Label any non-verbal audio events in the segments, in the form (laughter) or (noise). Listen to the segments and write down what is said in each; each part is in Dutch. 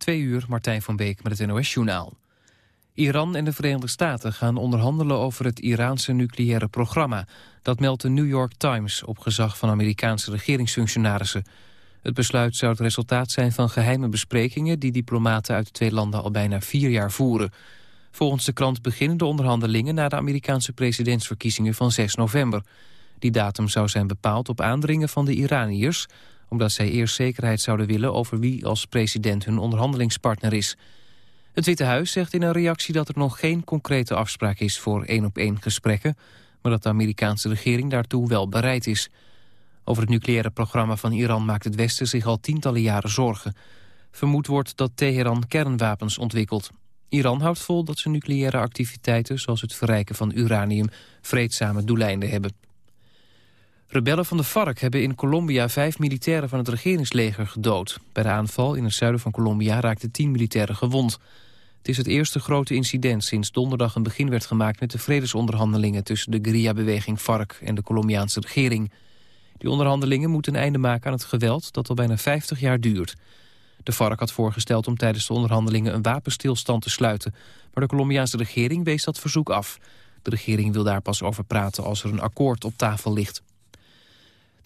Twee uur, Martijn van Beek met het NOS-journaal. Iran en de Verenigde Staten gaan onderhandelen over het Iraanse nucleaire programma. Dat meldt de New York Times op gezag van Amerikaanse regeringsfunctionarissen. Het besluit zou het resultaat zijn van geheime besprekingen... die diplomaten uit de twee landen al bijna vier jaar voeren. Volgens de krant beginnen de onderhandelingen... na de Amerikaanse presidentsverkiezingen van 6 november. Die datum zou zijn bepaald op aandringen van de Iraniërs... omdat zij eerst zekerheid zouden willen over wie als president hun onderhandelingspartner is... Het Witte Huis zegt in een reactie dat er nog geen concrete afspraak is voor één-op-één gesprekken, maar dat de Amerikaanse regering daartoe wel bereid is. Over het nucleaire programma van Iran maakt het Westen zich al tientallen jaren zorgen. Vermoed wordt dat Teheran kernwapens ontwikkelt. Iran houdt vol dat ze nucleaire activiteiten, zoals het verrijken van uranium, vreedzame doeleinden hebben. Rebellen van de FARC hebben in Colombia vijf militairen van het regeringsleger gedood. Bij de aanval in het zuiden van Colombia raakten tien militairen gewond. Het is het eerste grote incident sinds donderdag een begin werd gemaakt... met de vredesonderhandelingen tussen de guerrilla-beweging FARC en de Colombiaanse regering. Die onderhandelingen moeten een einde maken aan het geweld dat al bijna 50 jaar duurt. De FARC had voorgesteld om tijdens de onderhandelingen een wapenstilstand te sluiten. Maar de Colombiaanse regering wees dat verzoek af. De regering wil daar pas over praten als er een akkoord op tafel ligt.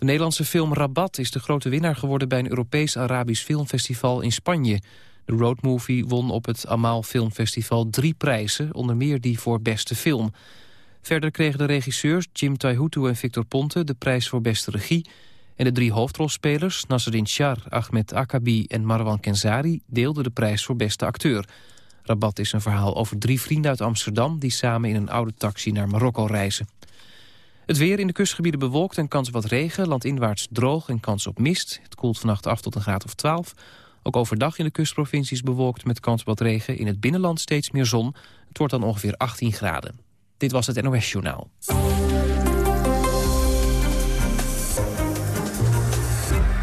De Nederlandse film Rabat is de grote winnaar geworden... bij een Europees-Arabisch filmfestival in Spanje. De roadmovie won op het Amal Filmfestival drie prijzen... onder meer die voor beste film. Verder kregen de regisseurs Jim Taihutu en Victor Ponte... de prijs voor beste regie... En de drie hoofdrolspelers, Nasreddin Char, Ahmed Akabi en Marwan Kenzari... deelden de prijs voor beste acteur. Rabat is een verhaal over drie vrienden uit Amsterdam... die samen in een oude taxi naar Marokko reizen. Het weer in de kustgebieden bewolkt en kans op wat regen. Landinwaarts droog en kans op mist. Het koelt vannacht af tot een graad of 12. Ook overdag in de kustprovincies bewolkt met kans op wat regen. In het binnenland steeds meer zon. Het wordt dan ongeveer 18 graden. Dit was het NOS Journaal.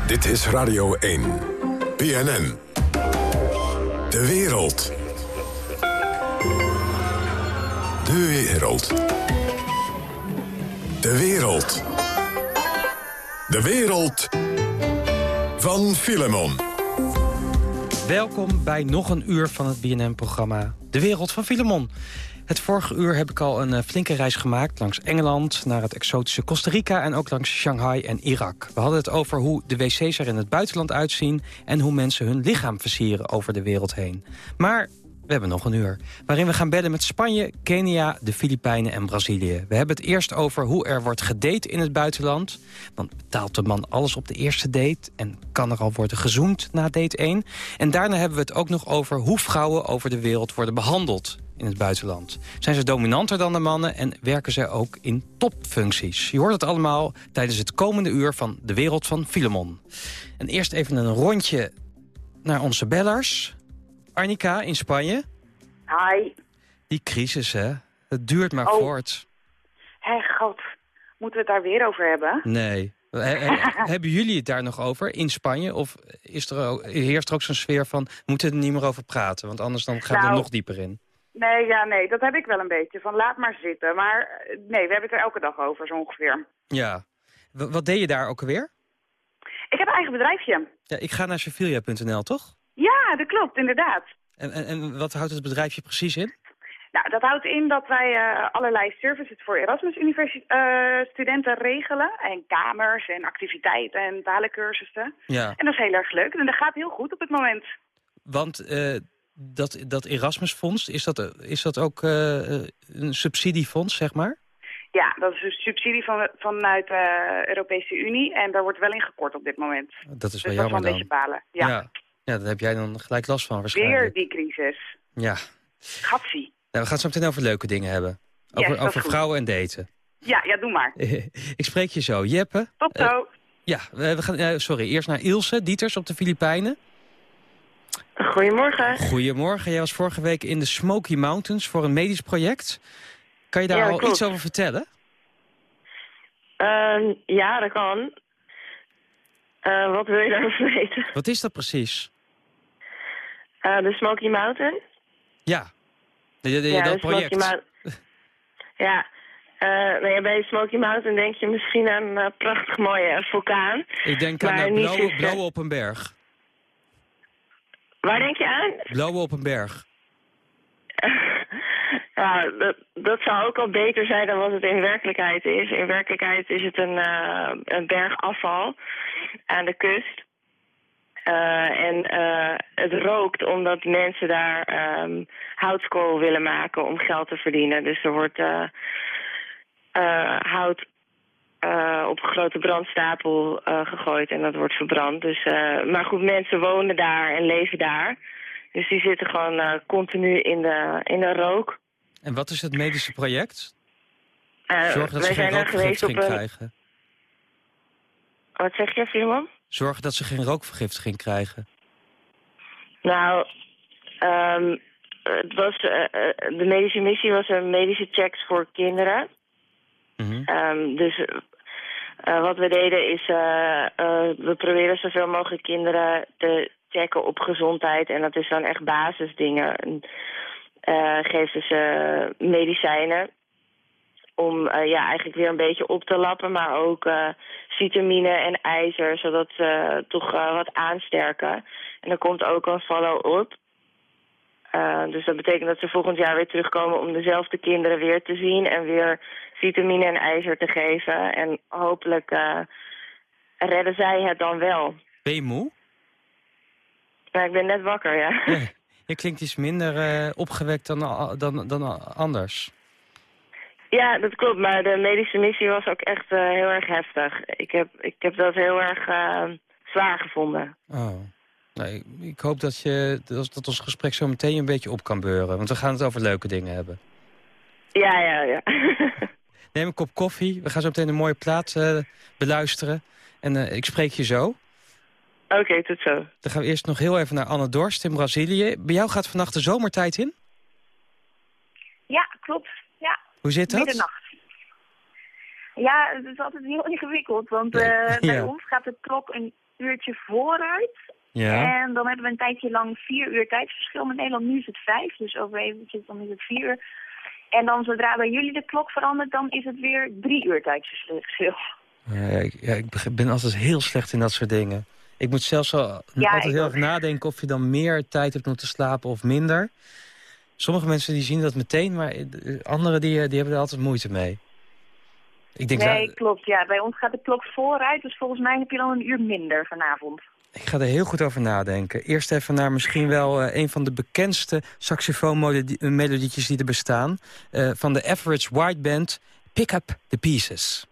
Dit is Radio 1. BNN. De wereld. De wereld. De wereld. De wereld van Filemon. Welkom bij nog een uur van het BNN-programma De Wereld van Filemon. Het vorige uur heb ik al een eh, flinke reis gemaakt langs Engeland... naar het exotische Costa Rica en ook langs Shanghai en Irak. We hadden het over hoe de wc's er in het buitenland uitzien... en hoe mensen hun lichaam versieren over de wereld heen. Maar we hebben nog een uur. Waarin we gaan bellen met Spanje, Kenia, de Filipijnen en Brazilië. We hebben het eerst over hoe er wordt gedate in het buitenland. Want betaalt de man alles op de eerste date? En kan er al worden gezoend na date 1? En daarna hebben we het ook nog over hoe vrouwen over de wereld worden behandeld in het buitenland. Zijn ze dominanter dan de mannen en werken ze ook in topfuncties? Je hoort het allemaal tijdens het komende uur van De Wereld van Filemon. En eerst even een rondje naar onze bellers. Arnica in Spanje. Hi. Die crisis, hè? Het duurt maar Oh. voort. Hé, god. Moeten we het daar weer over hebben? Nee. He- he- (laughs) hebben jullie het daar nog over in Spanje? Of is er ook, heerst er ook zo'n sfeer van... we moeten er niet meer over praten, want anders dan gaan we er Nou, nog dieper in. Nee, ja, nee, dat heb ik wel een beetje. Van laat maar zitten. Maar nee, we hebben het er elke dag over, zo ongeveer. Ja. W- wat deed je daar ook alweer? Ik heb een eigen bedrijfje. Ja, ik ga naar Sevilla.nl, toch? Ja, dat klopt, inderdaad. En, en, en wat houdt het bedrijfje precies in? Nou, dat houdt in dat wij eh, allerlei services voor Erasmus-studenten regelen. En kamers en activiteiten en talencursussen. Ja, En dat is heel erg leuk. En dat gaat heel goed op het moment. want eh, dat, dat Erasmusfonds, is dat, is dat ook eh, eh, een subsidiefonds, zeg maar? Ja, dat is een subsidie van, vanuit de Europese Unie. En daar wordt wel in gekort op dit moment. Dat is Dus wel dat is wel jammer een beetje dan. balen. Ja. ja. Ja, daar heb jij dan gelijk last van Weer waarschijnlijk. die crisis. Ja. Gatsie. Nou, we gaan het zo meteen over leuke dingen hebben. Over, over vrouwen en daten. Ja, ja, doe maar. (laughs) ik spreek je zo. Jeppe? Tot Eh, zo. ja, we we gaan, eh, sorry, eerst naar Ilse Dieters op de Filipijnen. Goedemorgen. Goedemorgen, jij was vorige week in de Smoky Mountains voor een medisch project. Kan je daar Ja, al klopt. iets over vertellen? Ehm, ja, dat kan. Eh, wat wil je daarover (laughs) weten? Wat is dat precies? Eh, de Smoky Mountain? Ja, de, de- de- ja, dat de project. (laughs) Ja. Eh, nou ja, bij Smoky Mountain denk je misschien aan een prachtig mooie vulkaan. Ik denk aan de blauwe, blauwe op een berg. Waar denk je aan? Blowen op een berg. (laughs) ja, dat, dat zou ook al beter zijn dan wat het in werkelijkheid is. In werkelijkheid is het een, uh, een berg afval aan de kust. Uh, en uh, het rookt omdat mensen daar um, houtskool willen maken om geld te verdienen. Dus er wordt hout op een grote brandstapel gegooid en dat wordt verbrand. Dus, maar goed, mensen wonen daar en leven daar. Dus die zitten gewoon continu in de, in de rook. En wat is het medische project? Uh, Zorg dat ze geen rookvergiftiging een... krijgen. Wat zeg je, Simon? Zorgen dat ze geen rookvergiftiging krijgen. Nou, um, het was, uh, de medische missie was een medische checks voor kinderen. Mm -hmm. um, dus uh, wat we deden is, we proberen zoveel mogelijk kinderen te checken op gezondheid. En dat is dan echt basisdingen geven ze medicijnen om uh, ja, eigenlijk weer een beetje op te lappen, maar ook uh, vitamine en ijzer, zodat ze toch wat aansterken. En er komt ook een follow-up. dus dat betekent dat ze volgend jaar weer terugkomen om dezelfde kinderen weer te zien en weer vitamine en ijzer te geven. En hopelijk redden zij het dan wel. Ben je moe? Ja, ik ben net wakker, ja. Je klinkt iets minder uh, opgewekt dan, dan, dan anders. Ja, dat klopt. Maar de medische missie was ook echt uh, heel erg heftig. Ik heb, ik heb dat heel erg uh, zwaar gevonden. Oh. Nee, ik hoop dat, je, dat, dat ons gesprek zo meteen een beetje op kan beuren. Want we gaan het over leuke dingen hebben. Ja, ja, ja. (laughs) Neem een kop koffie. We gaan zo meteen een mooie plaat beluisteren. En ik spreek je zo. Oké, okay, tot zo. Dan gaan we eerst nog heel even naar Anne Dorst in Brazilië. Bij jou gaat vannacht de zomertijd in? Ja, klopt. Ja. Hoe zit dat? Middernacht. Ja, het is altijd heel (laughs) ingewikkeld, want uh, bij ons gaat de klok een uurtje vooruit. Ja. En dan hebben we een tijdje lang vier uur tijdsverschil met Nederland. Nu is het vijf, dus over eventjes dan is het vier uur. En dan zodra bij jullie de klok verandert, dan is het weer drie uur tijdsverschil. Ja, ik, ja, ik ben altijd heel slecht in dat soort dingen. Ik moet zelfs al, altijd heel erg nadenken of je dan meer tijd hebt om te slapen of minder. Sommige mensen die zien dat meteen, maar anderen die, die hebben er altijd moeite mee. Ik denk nee, klopt. Ja. Bij ons gaat de klok vooruit, dus volgens mij heb je dan een uur minder vanavond. Ik ga er heel goed over nadenken. Eerst even naar misschien wel uh, een van de bekendste saxofoonmelodietjes die er bestaan. Uh, van de Average White Band, Pick Up The Pieces.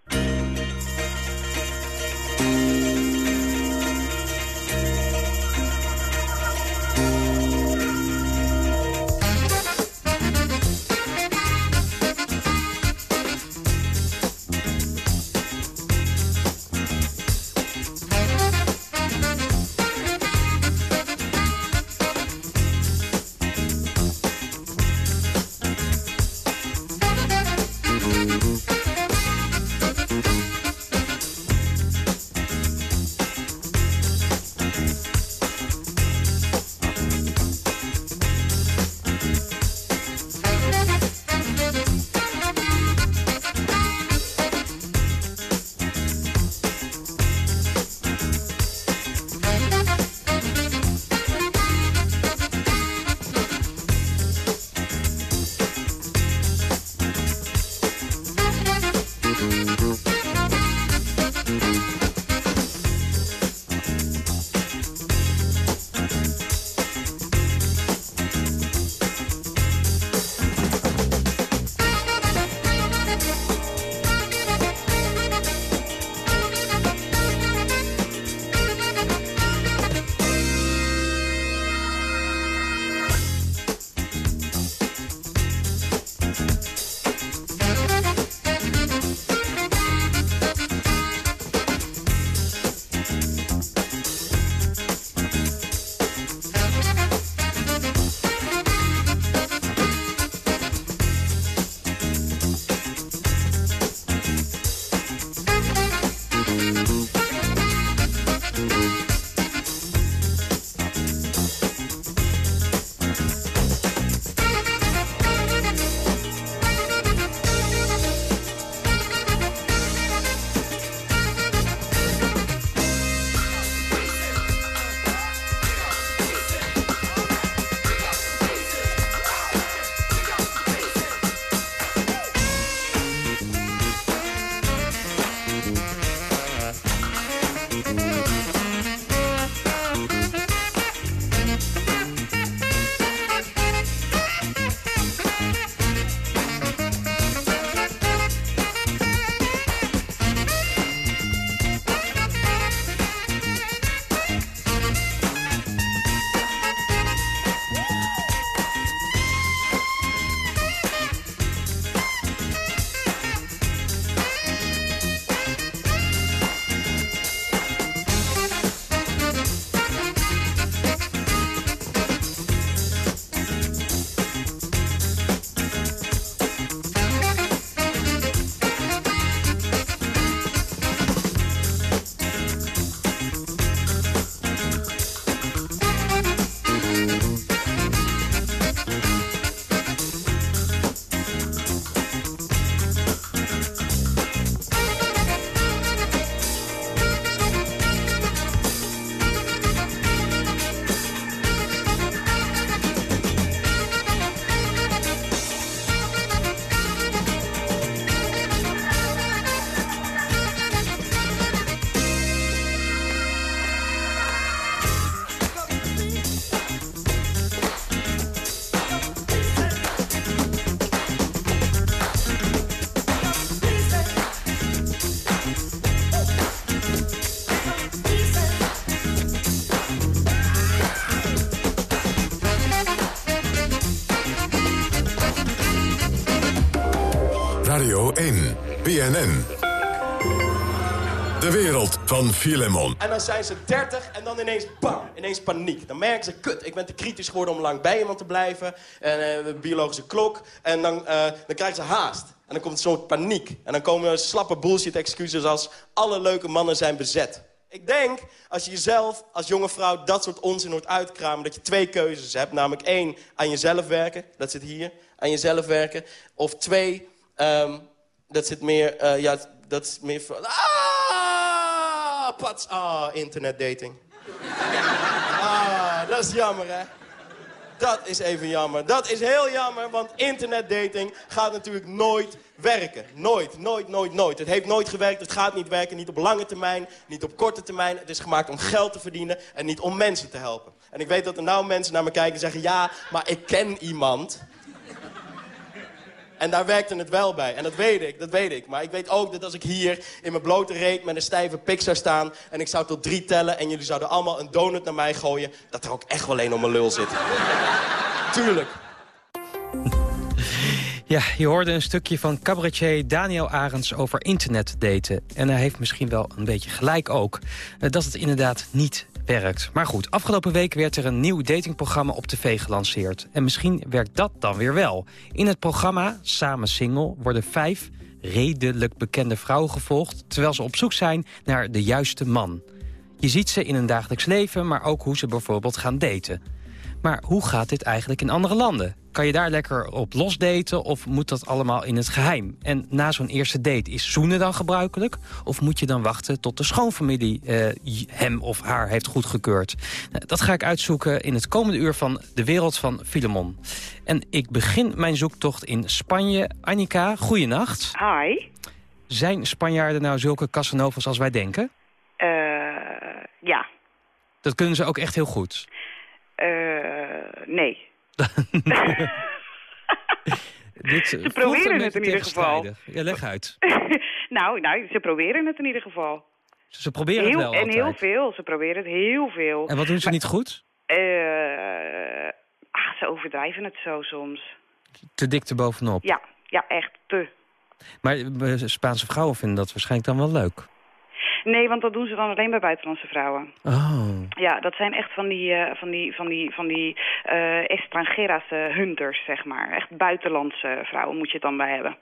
Van. En dan zijn ze 30 en dan ineens bam, ineens paniek. Dan merken ze, kut, ik ben te kritisch geworden om lang bij iemand te blijven. En uh, biologische klok. En dan, uh, dan krijgen ze haast. En dan komt een soort paniek. En dan komen er slappe bullshit excuses als... alle leuke mannen zijn bezet. Ik denk, als je jezelf als jonge vrouw dat soort onzin hoort uitkramen... dat je twee keuzes hebt. Namelijk één, aan jezelf werken. Dat zit hier. Aan jezelf werken. Of twee, um, dat zit meer... Uh, ja, dat is meer... Ah, pats. Ah, internetdating. Ah, dat is jammer, hè? Dat is even jammer. Dat is heel jammer, want internetdating gaat natuurlijk nooit werken. Nooit, nooit, nooit, nooit. Het heeft nooit gewerkt, het gaat niet werken. Niet op lange termijn, niet op korte termijn. Het is gemaakt om geld te verdienen en niet om mensen te helpen. En ik weet dat er nou mensen naar me kijken en zeggen... ja, maar ik ken iemand... En daar werkte het wel bij. En dat weet ik, dat weet ik. Maar ik weet ook dat als ik hier in mijn blote reet met een stijve pik zou staan... en ik zou tot drie tellen en jullie zouden allemaal een donut naar mij gooien... dat er ook echt wel een om mijn lul zit. (laughs) Tuurlijk. (laughs) Ja, je hoorde een stukje van cabaretier Daniel Arends over internetdaten. En hij heeft misschien wel een beetje gelijk ook. Eh, dat het inderdaad niet Maar goed, afgelopen week werd er een nieuw datingprogramma op tv gelanceerd. En misschien werkt dat dan weer wel. In het programma, Samen Single, worden vijf redelijk bekende vrouwen gevolgd... terwijl ze op zoek zijn naar de juiste man. Je ziet ze in hun dagelijks leven, maar ook hoe ze bijvoorbeeld gaan daten. Maar hoe gaat dit eigenlijk in andere landen? Kan je daar lekker op losdaten of moet dat allemaal in het geheim? En na zo'n eerste date, is zoenen dan gebruikelijk? Of moet je dan wachten tot de schoonfamilie eh, hem of haar heeft goedgekeurd? Nou, dat ga ik uitzoeken in het komende uur van De Wereld van Filemon. En ik begin mijn zoektocht in Spanje. Annika, goeienacht. Hi. Zijn Spanjaarden nou zulke Casanovas als wij denken? Uh, ja. Dat kunnen ze ook echt heel goed? Uh, nee. (laughs) Dit ze proberen het in ieder geval. Ja, leg uit. (laughs) nou, nou, ze proberen het in ieder geval. Ze proberen het wel En heel veel. Ze proberen het heel veel. En wat doen ze niet goed? Uh, ach, ze overdrijven het zo soms. Te dik te bovenop? Ja, ja, echt te. Maar eh, Spaanse vrouwen vinden dat waarschijnlijk dan wel leuk. Nee, want dat doen ze dan alleen bij buitenlandse vrouwen. Oh. Ja, dat zijn echt van die, uh, van die, van die, van die uh, extranjeras hunters, zeg maar. Echt buitenlandse vrouwen moet je het dan bij hebben.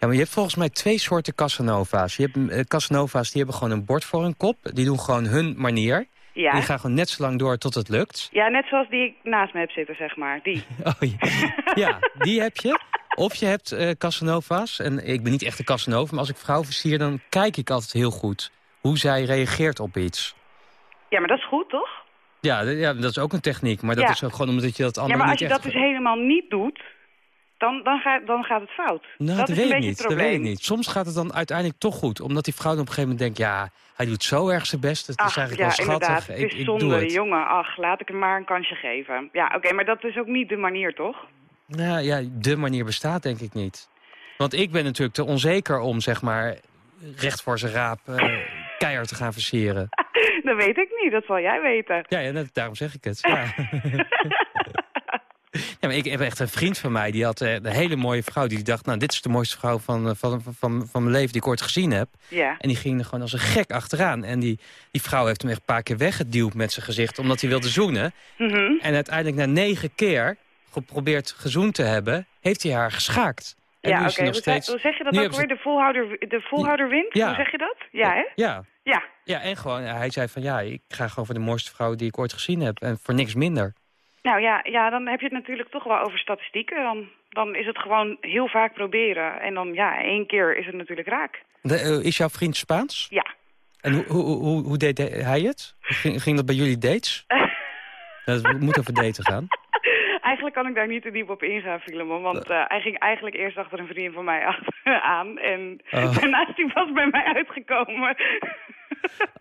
Ja, maar je hebt volgens mij twee soorten Casanova's. Je hebt Casanova's die hebben gewoon een bord voor hun kop. Die doen gewoon hun manier. Ja. Die gaan gewoon net zo lang door tot het lukt. Ja, net zoals die ik naast me heb zitten, zeg maar. Die. (laughs) oh, ja. ja, die heb je. Of je hebt uh, Casanova's. En ik ben niet echt een Casanova, maar als ik vrouw versier... dan kijk ik altijd heel goed hoe zij reageert op iets. Ja, maar dat is goed, toch? Ja, ja dat is ook een techniek. Maar dat is ook gewoon omdat je dat andere Ja, maar als je dat dus helemaal niet doet, dan, dan, gaat, dan gaat het fout. Nou, dat, is weet een beetje niet, het probleem. dat weet ik niet. Soms gaat het dan uiteindelijk toch goed. Omdat die vrouw dan op een gegeven moment denkt... ja, hij doet zo erg zijn best. Het ach, is eigenlijk ja, wel schattig. Inderdaad. Het is zonde, jongen. Ach, laat ik hem maar een kansje geven. Ja, oké, maar dat is ook niet de manier, toch? Nou ja, de manier bestaat denk ik niet. Want ik ben natuurlijk te onzeker om, zeg maar, recht voor zijn raap... Uh, keihard te gaan versieren. (laughs) dat weet ik niet, dat zal jij weten. Ja, ja daarom zeg ik het. Ja. (laughs) Ja, maar ik heb echt een vriend van mij, die had eh, een hele mooie vrouw. Die dacht, nou, dit is de mooiste vrouw van, eh, van, van, van mijn leven die ik ooit gezien heb. Ja. En die ging er gewoon als een gek achteraan. En die, die vrouw heeft hem echt een paar keer weggeduwd met zijn gezicht, omdat hij wilde zoenen. Mm En uiteindelijk na negen keer geprobeerd gezoend te hebben, heeft hij haar geschaakt. En ja, oké. Hoe, steeds... hoe, zeg je dat ook weer? De volhouder, de volhouder wint? Ja. Hoe zeg je dat? Ja, hè? Ja. Ja. Ja, en gewoon, hij zei van ja, ik ga gewoon voor de mooiste vrouw die ik ooit gezien heb. En voor niks minder. Nou ja, ja dan heb je het natuurlijk toch wel over statistieken. Dan, dan is het gewoon heel vaak proberen. En dan ja, één keer is het natuurlijk raak. De, uh, is jouw vriend Spaans? Ja. En hoe, hoe, hoe, hoe deed hij het? Ging, ging dat bij jullie dates? (laughs) dat moet over daten gaan. Eigenlijk kan ik daar niet te diep op ingaan, Filemon. Want uh, hij ging eigenlijk eerst achter een vriend van mij (laughs) aan. En (laughs) oh. daarna is hij pas bij mij uitgekomen. (laughs)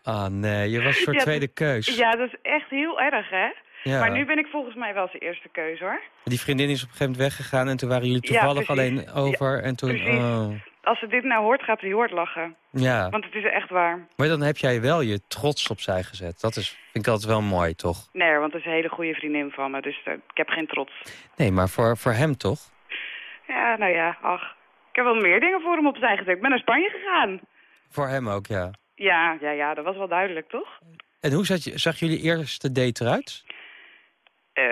Ah nee, je was voor Ja, tweede keus. Ja, dat is echt heel erg, hè? Ja. Maar nu ben ik volgens mij wel zijn eerste keuze, hoor. Die vriendin is op een gegeven moment weggegaan en toen waren jullie toevallig alleen over. en toen, oh. Als ze dit nou hoort, gaat ze heel hard lachen. Ja, Want het is echt waar. maar dan heb jij wel je trots opzij gezet. Dat is, vind ik altijd wel mooi, toch? Nee, want het is een hele goede vriendin van me. Dus eh, ik heb geen trots. Nee, maar voor, voor hem toch? Ja, nou ja, ach. Ik heb wel meer dingen voor hem opzij gezet. Ik ben naar Spanje gegaan. Voor hem ook, ja. Ja, ja, ja, dat was wel duidelijk, toch? En hoe zag, je, zag jullie eerste date eruit? Uh,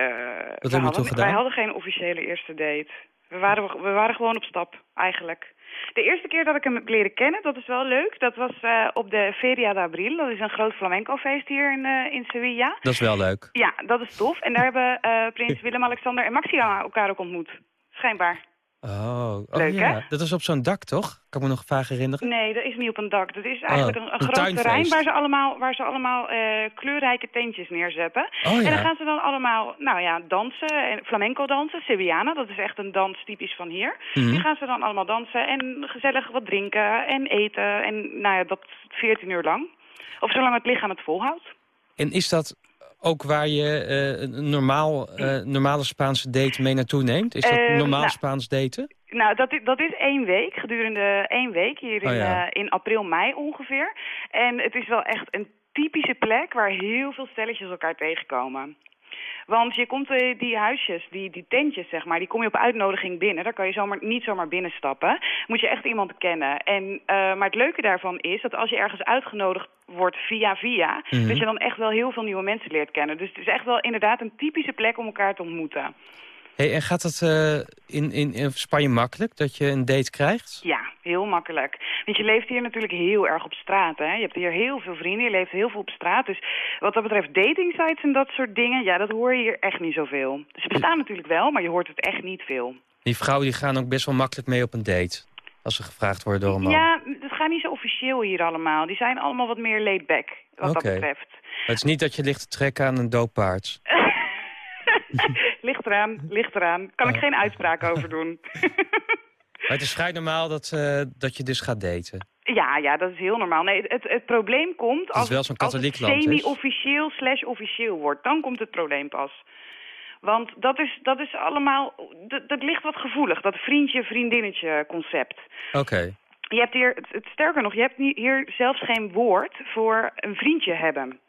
Wat hebben we toen gedaan? Wij hadden geen officiële eerste date. We waren, we waren gewoon op stap, eigenlijk. De eerste keer dat ik hem heb leren kennen, dat is wel leuk. Dat was uh, op de Feria de Abril. Dat is een groot flamenco-feest hier in, uh, in Sevilla. Dat is wel leuk. Ja, dat is tof. En daar hebben uh, prins Willem-Alexander en Maxima elkaar ook ontmoet. Schijnbaar. Oh, oh Leuk, ja. Hè? Dat is op zo'n dak, toch? Kan ik me nog vaak herinneren? Nee, dat is niet op een dak. Dat is eigenlijk oh, een, een, groot terrein waar ze allemaal, waar ze allemaal uh, kleurrijke tentjes neerzetten. Oh, ja. En dan gaan ze dan allemaal, nou ja, dansen. Flamenco dansen, Sevillana. Dat is echt een dans typisch van hier. Mm Die gaan ze dan allemaal dansen en gezellig wat drinken en eten. En nou ja, dat 14 uur lang. Of zolang het lichaam het volhoudt. En is dat ook waar je uh, een normaal, uh, normale Spaanse date mee naartoe neemt? Is dat uh, normaal nou, Spaans daten? Nou, dat is, dat is één week, gedurende één week, hier in, oh ja. in april, mei ongeveer. En het is wel echt een typische plek waar heel veel stelletjes elkaar tegenkomen. Want je komt uh, die huisjes, die, die tentjes zeg maar, die kom je op uitnodiging binnen. Daar kan je zomaar, niet zomaar binnenstappen. Moet je echt iemand kennen. En, uh, maar het leuke daarvan is dat als je ergens uitgenodigd wordt via via... Mm -hmm. dat je dan echt wel heel veel nieuwe mensen leert kennen. Dus het is echt wel inderdaad een typische plek om elkaar te ontmoeten. Hey, en gaat dat uh, in, in, in Spanje makkelijk, dat je een date krijgt? Ja, heel makkelijk. Want je leeft hier natuurlijk heel erg op straat. Hè? Je hebt hier heel veel vrienden, je leeft heel veel op straat. Dus wat dat betreft dating sites en dat soort dingen... ja, dat hoor je hier echt niet zoveel. Ze bestaan natuurlijk wel, maar je hoort het echt niet veel. Die vrouwen die gaan ook best wel makkelijk mee op een date. Als ze gevraagd worden door een man. Ja, dat gaat niet zo officieel hier allemaal. Die zijn allemaal wat meer laid back, wat okay. dat betreft. Het is niet dat je ligt te trekken aan een doodpaard. (laughs) (laughs) ligt eraan, ligt eraan. Kan ik geen uitspraak over doen. (laughs) maar het is vrij normaal dat, uh, dat je dus gaat daten. Ja, ja, dat is heel normaal. Nee, het, het probleem komt als, als het semi-officieel slash officieel wordt. Dan komt het probleem pas. Want dat is, dat is allemaal, dat, dat ligt wat gevoelig, dat vriendje-vriendinnetje concept. Oké. Okay. Je hebt hier, het, sterker nog, je hebt hier zelfs geen woord voor een vriendje hebben.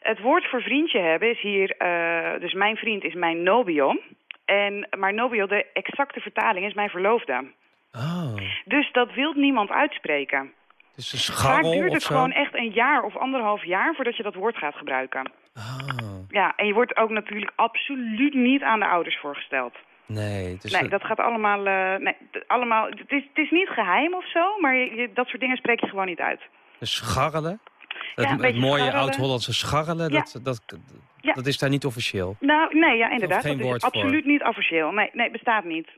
Het woord voor vriendje hebben is hier, uh, dus mijn vriend is mijn nobio. En, maar nobio, de exacte vertaling is mijn verloofde. Oh. Dus dat wil niemand uitspreken. Dus een Vaak duurt het gewoon echt een jaar of anderhalf jaar voordat je dat woord gaat gebruiken. Oh. Ja, en je wordt ook natuurlijk absoluut niet aan de ouders voorgesteld. Nee, dus nee dat gaat allemaal... Uh, nee, allemaal het, is, het is niet geheim of zo, maar je, dat soort dingen spreek je gewoon niet uit. Dus scharrelen? Dat, ja, het mooie oud-Hollandse scharrelen, ja. dat, dat, dat is daar niet officieel? Nou, nee, ja, inderdaad. Dat is absoluut niet officieel. Nee, nee, bestaat niet.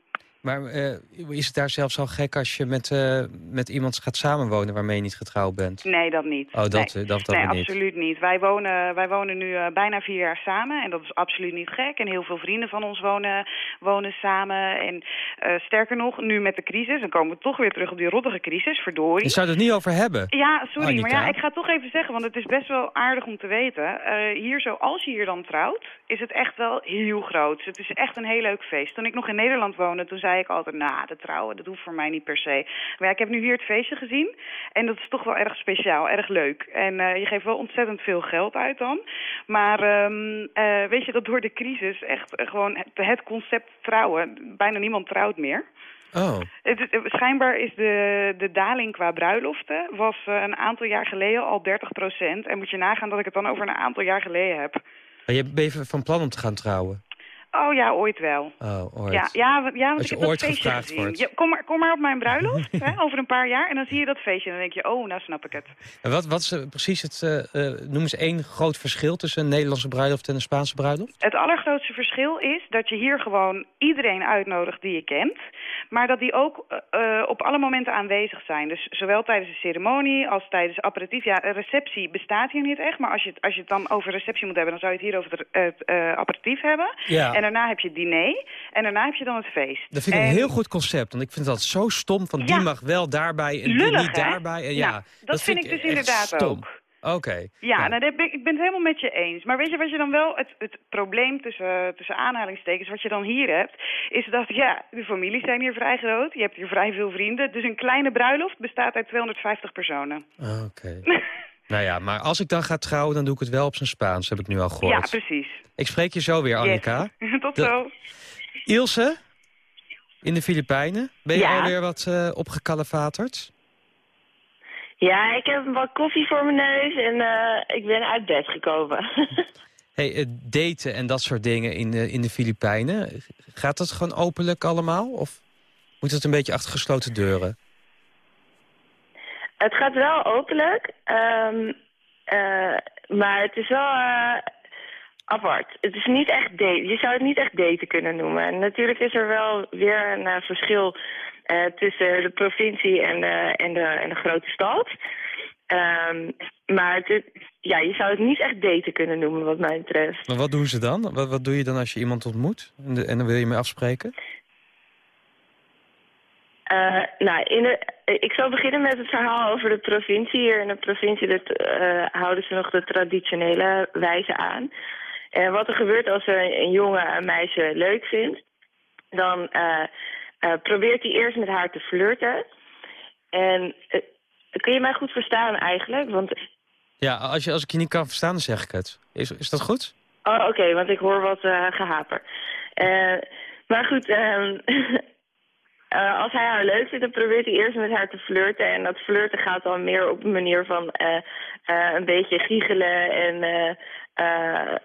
Maar uh, is het daar zelfs al gek als je met, uh, met iemand gaat samenwonen waarmee je niet getrouwd bent? Nee, dat niet. Oh, dat, nee. dat, dat, nee, niet. absoluut niet. Wij wonen, wij wonen nu uh, bijna vier jaar samen en dat is absoluut niet gek. En heel veel vrienden van ons wonen, wonen samen. En sterker nog, nu met de crisis, dan komen we toch weer terug op die rottige crisis, verdorie. Je zou het niet over hebben? Ja, sorry, Annika. maar ja, ik ga het toch even zeggen, want het is best wel aardig om te weten. hier zo, als je hier dan trouwt, is het echt wel heel groot. Het is echt een heel leuk feest. Toen ik nog in Nederland woonde, toen zei ik altijd, nou, de trouwen, dat hoeft voor mij niet per se. Maar ja, ik heb nu hier het feestje gezien en dat is toch wel erg speciaal, erg leuk. En uh, je geeft wel ontzettend veel geld uit dan. Maar um, uh, weet je dat door de crisis echt gewoon het, het concept trouwen, bijna niemand trouwt meer. Oh. Schijnbaar is de, de daling qua bruiloften was een aantal jaar geleden al 30 procent. En moet je nagaan dat ik het dan over een aantal jaar geleden heb. Maar je bent van plan om te gaan trouwen? Oh ja, ooit wel. Oh, ooit. Ja, ja, ja Als je ik heb ooit dat feestje gezien. Wordt. Ja, kom, maar, kom maar op mijn bruiloft, (laughs) hè, over een paar jaar. En dan zie je dat feestje en dan denk je, oh, nou snap ik het. En wat, wat is uh, precies het, uh, noem eens één groot verschil tussen een Nederlandse bruiloft en een Spaanse bruiloft? Het allergrootste verschil is dat je hier gewoon iedereen uitnodigt die je kent. Maar dat die ook op alle momenten aanwezig zijn. Dus zowel tijdens de ceremonie als tijdens aperitief. Ja, receptie bestaat hier niet echt. Maar als je, als je het dan over receptie moet hebben, dan zou je het hier over het, aperitief hebben. Ja. En daarna heb je diner en daarna heb je dan het feest. Dat vind ik een heel goed concept, want ik vind dat zo stom. Van die mag wel daarbij en die niet daarbij. En ja, dat, dat, vind ik dus inderdaad stom. ook. Oké. Okay. Ja, ja. Nou, ik, ben, ik ben het helemaal met je eens. Maar weet je wat je dan wel, het, het probleem tussen, tussen aanhalingstekens, wat je dan hier hebt, is dat, ja, de families zijn hier vrij groot. Je hebt hier vrij veel vrienden. Dus een kleine bruiloft bestaat uit 250 personen. Oké. (laughs) Nou ja, maar als ik dan ga trouwen, dan doe ik het wel op zijn Spaans, heb ik nu al gehoord. Ja, precies. Ik spreek je zo weer, Annika. Yes. (laughs) Tot zo. Ilse? in de Filipijnen. Ben je ja. alweer wat uh, opgekalevaterd? Ja, ik heb wat koffie voor mijn neus en uh, ik ben uit bed gekomen. (laughs) hey, daten en dat soort dingen in de, in de Filipijnen, gaat dat gewoon openlijk allemaal? Of moet het een beetje achter gesloten deuren? Het gaat wel openlijk, um, uh, maar het is wel uh, apart. Het is niet echt date. Je zou het niet echt daten kunnen noemen. En natuurlijk is er wel weer een uh, verschil tussen de provincie en de, en de, en de grote stad. Um, maar het, ja, je zou het niet echt daten kunnen noemen, wat mij betreft. Maar wat doen ze dan? Wat, wat doe je dan als je iemand ontmoet en, en dan wil je mee afspreken? Uh, nou, in de, ik zal beginnen met het verhaal over de provincie. Hier in de provincie dat, uh, houden ze nog de traditionele wijze aan. En wat er gebeurt als een, een jongen een meisje leuk vindt... dan uh, probeert hij eerst met haar te flirten. En kun je mij goed verstaan eigenlijk? Want... Ja, als, je, als ik je niet kan verstaan, dan zeg ik het. Is, is dat goed? Oh, oké, want ik hoor wat gehaper. maar goed... (laughs) Uh, als hij haar leuk vindt, dan probeert hij eerst met haar te flirten. En dat flirten gaat dan meer op een manier van uh, uh, een beetje giechelen en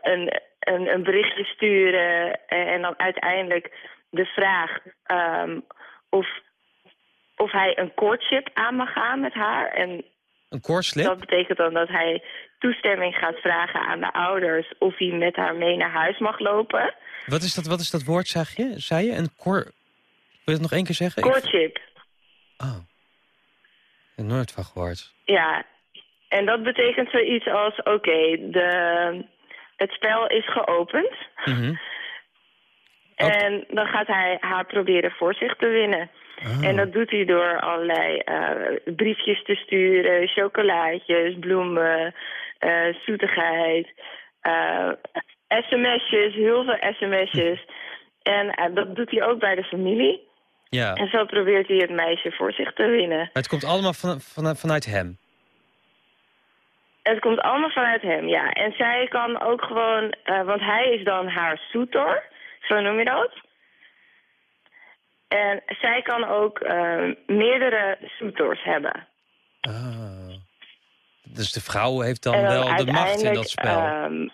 een, een, een, berichtje sturen. En, dan uiteindelijk de vraag um, of, of hij een courtship aan mag gaan met haar. En een courtship? Dat betekent dan dat hij toestemming gaat vragen aan de ouders of hij met haar mee naar huis mag lopen. Wat is dat, wat is dat woord, zeg je? Zei je? Een cour wil je het nog één keer zeggen? Courtship. Oh. Nooit van gehoord. Ja, en dat betekent zoiets als, oké, de het spel is geopend. (laughs) Mm En dan gaat hij haar proberen voor zich te winnen. Oh. En dat doet hij door allerlei uh, briefjes te sturen, chocolaatjes, bloemen, uh, zoetigheid, uh, sms'jes, heel veel sms'jes. En dat doet hij ook bij de familie. Ja. En zo probeert hij het meisje voor zich te winnen. Maar het komt allemaal van, van, vanuit hem? Het komt allemaal vanuit hem, ja. En zij kan ook gewoon, uh, want hij is dan haar suitor, zo noem je dat. En zij kan ook uh, meerdere suitors hebben. Ah. Dus de vrouw heeft dan wel de macht in dat spel? Uh,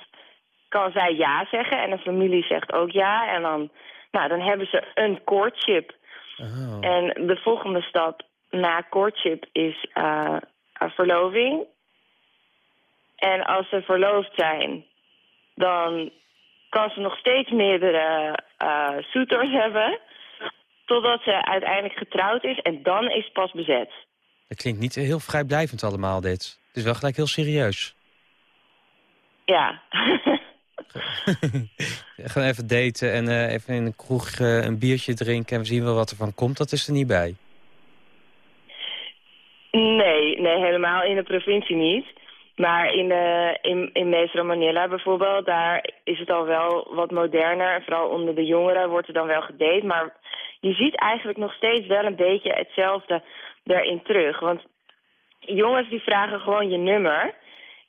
kan zij ja zeggen en de familie zegt ook ja. En dan, nou, dan hebben ze een courtship. Oh. En de volgende stap na courtship is uh, een verloving. En als ze verloofd zijn, dan kan ze nog steeds meerdere uh, suitors hebben... totdat ze uiteindelijk getrouwd is en dan is het pas bezet. Het klinkt niet heel vrijblijvend allemaal, dit. Het is wel gelijk heel serieus. Ja. (laughs) Gewoon (laughs) even daten en uh, even in een kroeg uh, een biertje drinken... en we zien wel wat er van komt, dat is er niet bij. Nee, nee, helemaal in de provincie niet. Maar in, de, in, in Metro Manila bijvoorbeeld, daar is het al wel wat moderner. En vooral onder de jongeren wordt er dan wel gedate. Maar je ziet eigenlijk nog steeds wel een beetje hetzelfde daarin terug. Want jongens die vragen gewoon je nummer.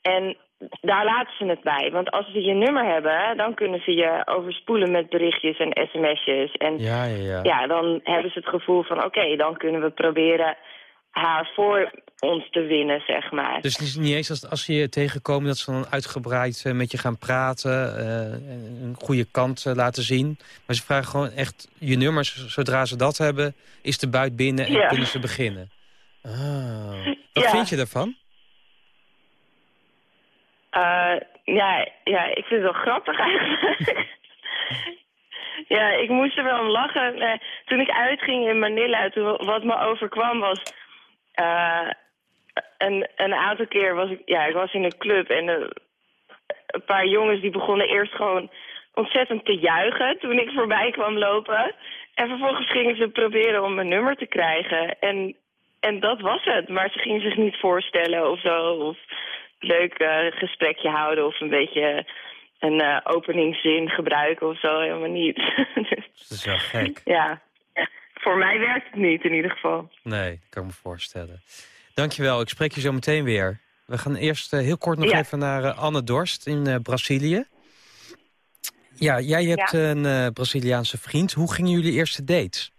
En daar laten ze het bij. Want als ze je nummer hebben, dan kunnen ze je overspoelen met berichtjes en sms'jes. En ja, ja, ja. ja, dan hebben ze het gevoel van oké, dan kunnen we proberen haar voor ons te winnen, zeg maar. Dus het is niet eens als, als ze je tegenkomen dat ze dan uitgebreid uh, met je gaan praten... Uh, een goede kant uh, laten zien. Maar ze vragen gewoon echt je nummers. Zodra ze dat hebben, is de buit binnen en kunnen ze beginnen. Ah. Wat vind je daarvan? Uh, ja, ja, ik vind het wel grappig (laughs) eigenlijk. ja, ik moest er wel om lachen. Uh, toen ik uitging in Manila, toen, wat me overkwam was... Uh, een, een aantal keer was ik, ja, ik was in een club en een paar jongens die begonnen eerst gewoon ontzettend te juichen toen ik (laughs) voorbij kwam lopen. En vervolgens gingen ze proberen om mijn nummer te krijgen. En, en dat was het. Maar ze gingen zich niet voorstellen of zo. Of leuk uh, gesprekje houden of een beetje een uh, openingszin gebruiken of zo. Helemaal niet. (laughs) dat is wel gek. Ja. Voor mij werkt het niet in ieder geval. Nee, kan me voorstellen. Dankjewel, ik spreek je zo meteen weer. We gaan eerst uh, heel kort nog even naar Anne Dorst in Brazilië. Ja, jij hebt een Braziliaanse vriend. Hoe gingen jullie eerste dates?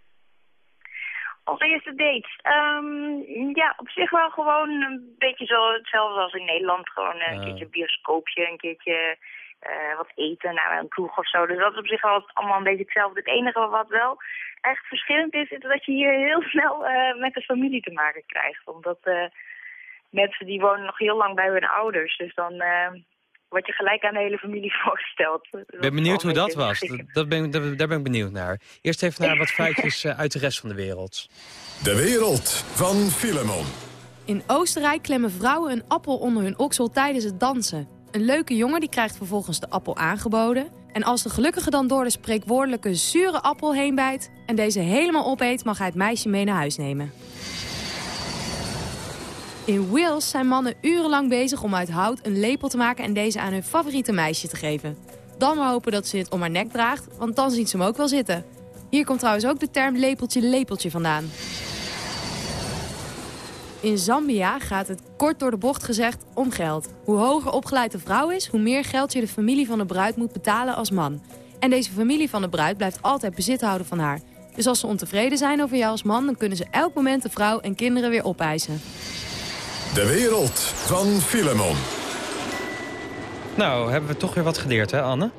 Als eerste date? Um, ja, op zich wel gewoon een beetje zo hetzelfde als in Nederland. Gewoon een keertje bioscoopje, een keertje uh, wat eten naar een kroeg of zo. Dus dat is op zich wel allemaal een beetje hetzelfde. Het enige wat wel echt verschillend is, is dat je hier heel (laughs) snel uh, met de familie te maken krijgt. Omdat uh, mensen die wonen nog heel lang bij hun ouders. Dus dan word je gelijk aan de hele familie (laughs) voorgesteld. Ik ben benieuwd hoe dat was. Dat, ben, daar ben ik benieuwd naar. Eerst even naar wat feitjes uit de rest van de wereld. De wereld van Filemon. In Oostenrijk klemmen vrouwen een appel onder hun oksel tijdens het dansen. Een leuke jongen die krijgt vervolgens de appel aangeboden. En als de gelukkige dan door de spreekwoordelijke zure appel heen bijt... en deze helemaal opeet, mag hij het meisje mee naar huis nemen. In Wales zijn mannen urenlang bezig om uit hout een lepel te maken... en deze aan hun favoriete meisje te geven. Dan maar hopen dat ze het om haar nek draagt, want dan ziet ze hem ook wel zitten. Hier komt trouwens ook de term lepeltje-lepeltje vandaan. In Zambia gaat het kort door de bocht gezegd om geld. Hoe hoger opgeleid de vrouw is, hoe meer geld je de familie van de bruid moet betalen als man. En deze familie van de bruid blijft altijd bezit houden van haar. Dus als ze ontevreden zijn over jou als man... dan kunnen ze elk moment de vrouw en kinderen weer opeisen. De wereld van Filemon. Nou, hebben we toch weer wat geleerd, hè, Anne?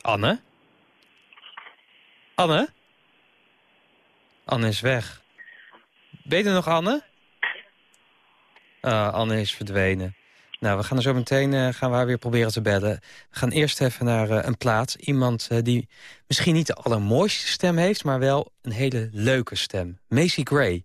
Anne? Anne? Anne is weg. Ben nog, Anne? Uh, Anne is verdwenen. Nou, we gaan er zo meteen uh, gaan we haar weer proberen te bellen. We gaan eerst even naar uh, een plaats. Iemand uh, die misschien niet de allermooiste stem heeft... maar wel een hele leuke stem. Macy Gray,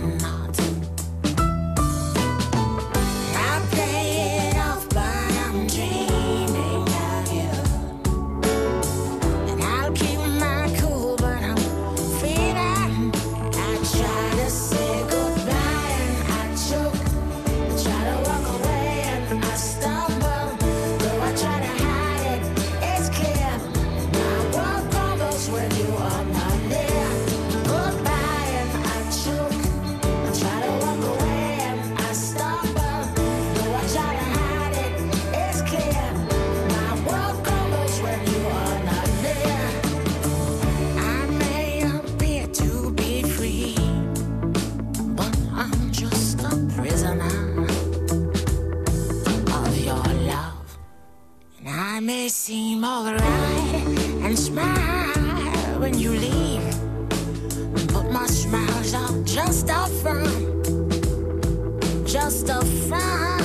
we seem alright and smile when you leave. But my smile's all just a front, just a front.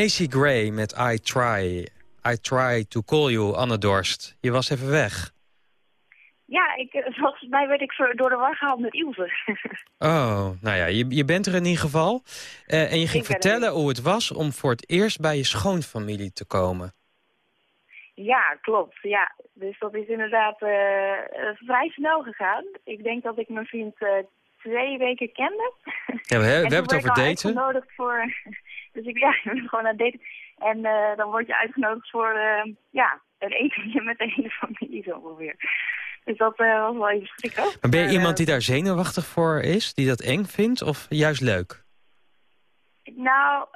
Macy Gray met I Try. I Try to Call You, Anne Dorst. Je was even weg. Ja, ik, eh, volgens mij werd ik door de war gehaald met Ilse. (laughs) oh, nou ja, je, je bent er in ieder geval. Uh, en je ging vertellen hoe het was om voor het eerst bij je schoonfamilie te komen. Ja, klopt. Ja. Dus dat is inderdaad uh, vrij snel gegaan. Ik denk dat ik mijn vriend twee weken kende. Ja, we, (laughs) we hebben het over daten. uitgenodigd voor... Dus ik, (laughs) ja, ik ben gewoon aan het daten. En dan word je uitgenodigd voor ja, een etentje met de hele familie zo ongeveer. Dus dat uh, was wel even schrikken. Maar ben je iemand die daar zenuwachtig voor is? Die dat eng vindt? Of juist leuk? Nou,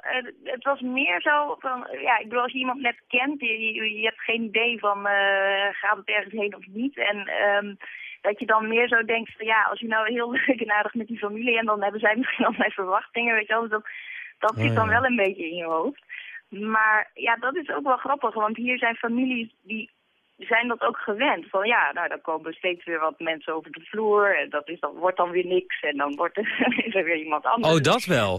het was meer zo van, ja, ik bedoel, als je iemand net kent, je, je, hebt geen idee van, gaat het ergens heen of niet. En um, dat je dan meer zo denkt van, ja, als je nou heel (laughs) leuk en aardig met die familie en dan hebben zij misschien al mijn verwachtingen, weet je wel. Dus dat, dat zit dan wel een beetje in je hoofd. Maar ja, dat is ook wel grappig, want hier zijn families die zijn dat ook gewend. Van ja, nou dan komen steeds weer wat mensen over de vloer. En dat is dan, wordt dan weer niks. En dan wordt er, (laughs) is er weer iemand anders. Oh, dat wel?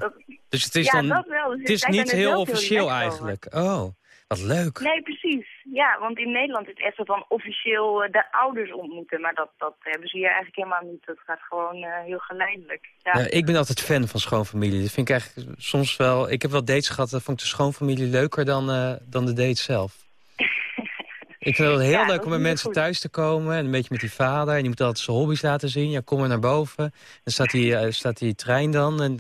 dus het is ja, dan, dat wel. Dus het is niet heel officieel eigenlijk. Oh, wat leuk. Nee, precies. Ja, want in Nederland is het echt zo van officieel uh, de ouders ontmoeten. Maar dat, dat hebben ze hier eigenlijk helemaal niet. Dat gaat gewoon uh, heel geleidelijk. Ja. ik ben altijd fan van schoonfamilie. Dat vind ik eigenlijk soms wel... Ik heb wel dates gehad, dat vond ik de schoonfamilie leuker dan, uh, dan de date zelf. (laughs) Ik vind het heel leuk om met mensen thuis te komen. En een beetje met die vader. En je moet altijd zijn hobby's laten zien. Ja, kom maar naar boven. Dan staat die, uh, staat die trein dan. En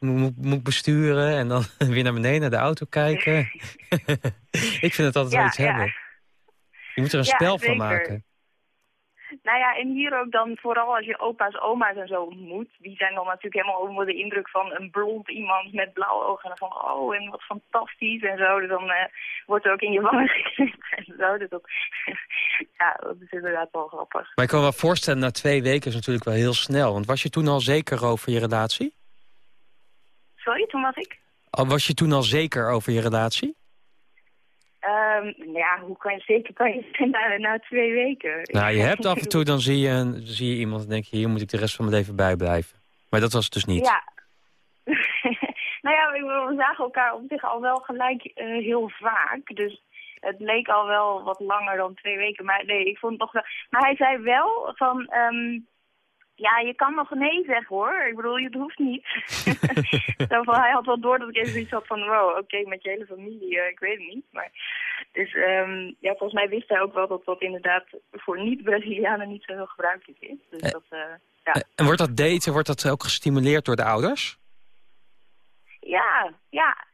moet, moet besturen. En dan (laughs) weer naar beneden naar de auto kijken. (laughs) ik vind het altijd wel iets hebben. Je moet er een spel van maken. Nou ja, en hier ook dan vooral als je opa's, oma's en zo ontmoet. Die zijn dan natuurlijk helemaal onder de indruk van een blond iemand met blauwe ogen. En dan van, oh, en wat fantastisch en zo. Dus dan uh, wordt er ook in je wangen (laughs) geknipt en zo. Dus dat, ja, dat is inderdaad wel grappig. Maar ik kan me wel voorstellen, na twee weken is natuurlijk wel heel snel. Want was je toen al zeker over je relatie? Sorry, toen was ik? Was je toen al zeker over je relatie? Um, ja, hoe kan je zeker kan je zijn na, na twee weken? Nou, je hebt af en toe, dan zie je, een, zie je iemand en denk je, hier moet ik de rest van mijn leven bij blijven. Maar dat was het dus niet. Ja. (laughs) nou ja, we zagen elkaar op zich al wel gelijk uh, heel vaak. Dus het leek al wel wat langer dan twee weken. Maar nee, ik vond het toch wel... Maar hij zei wel van... Um, ja, je kan nog nee zeggen hoor. Ik bedoel, het hoeft niet. (laughs) hij had wel door dat ik even zoiets had van... wow, oké, met je hele familie, uh, ik weet het niet. Maar, dus um, ja, volgens mij wist hij ook wel dat dat inderdaad voor niet-Brazilianen niet zo heel gebruikelijk is. Dus eh, dat, uh, ja. En wordt dat daten, wordt dat ook gestimuleerd door de ouders? Ja, ja,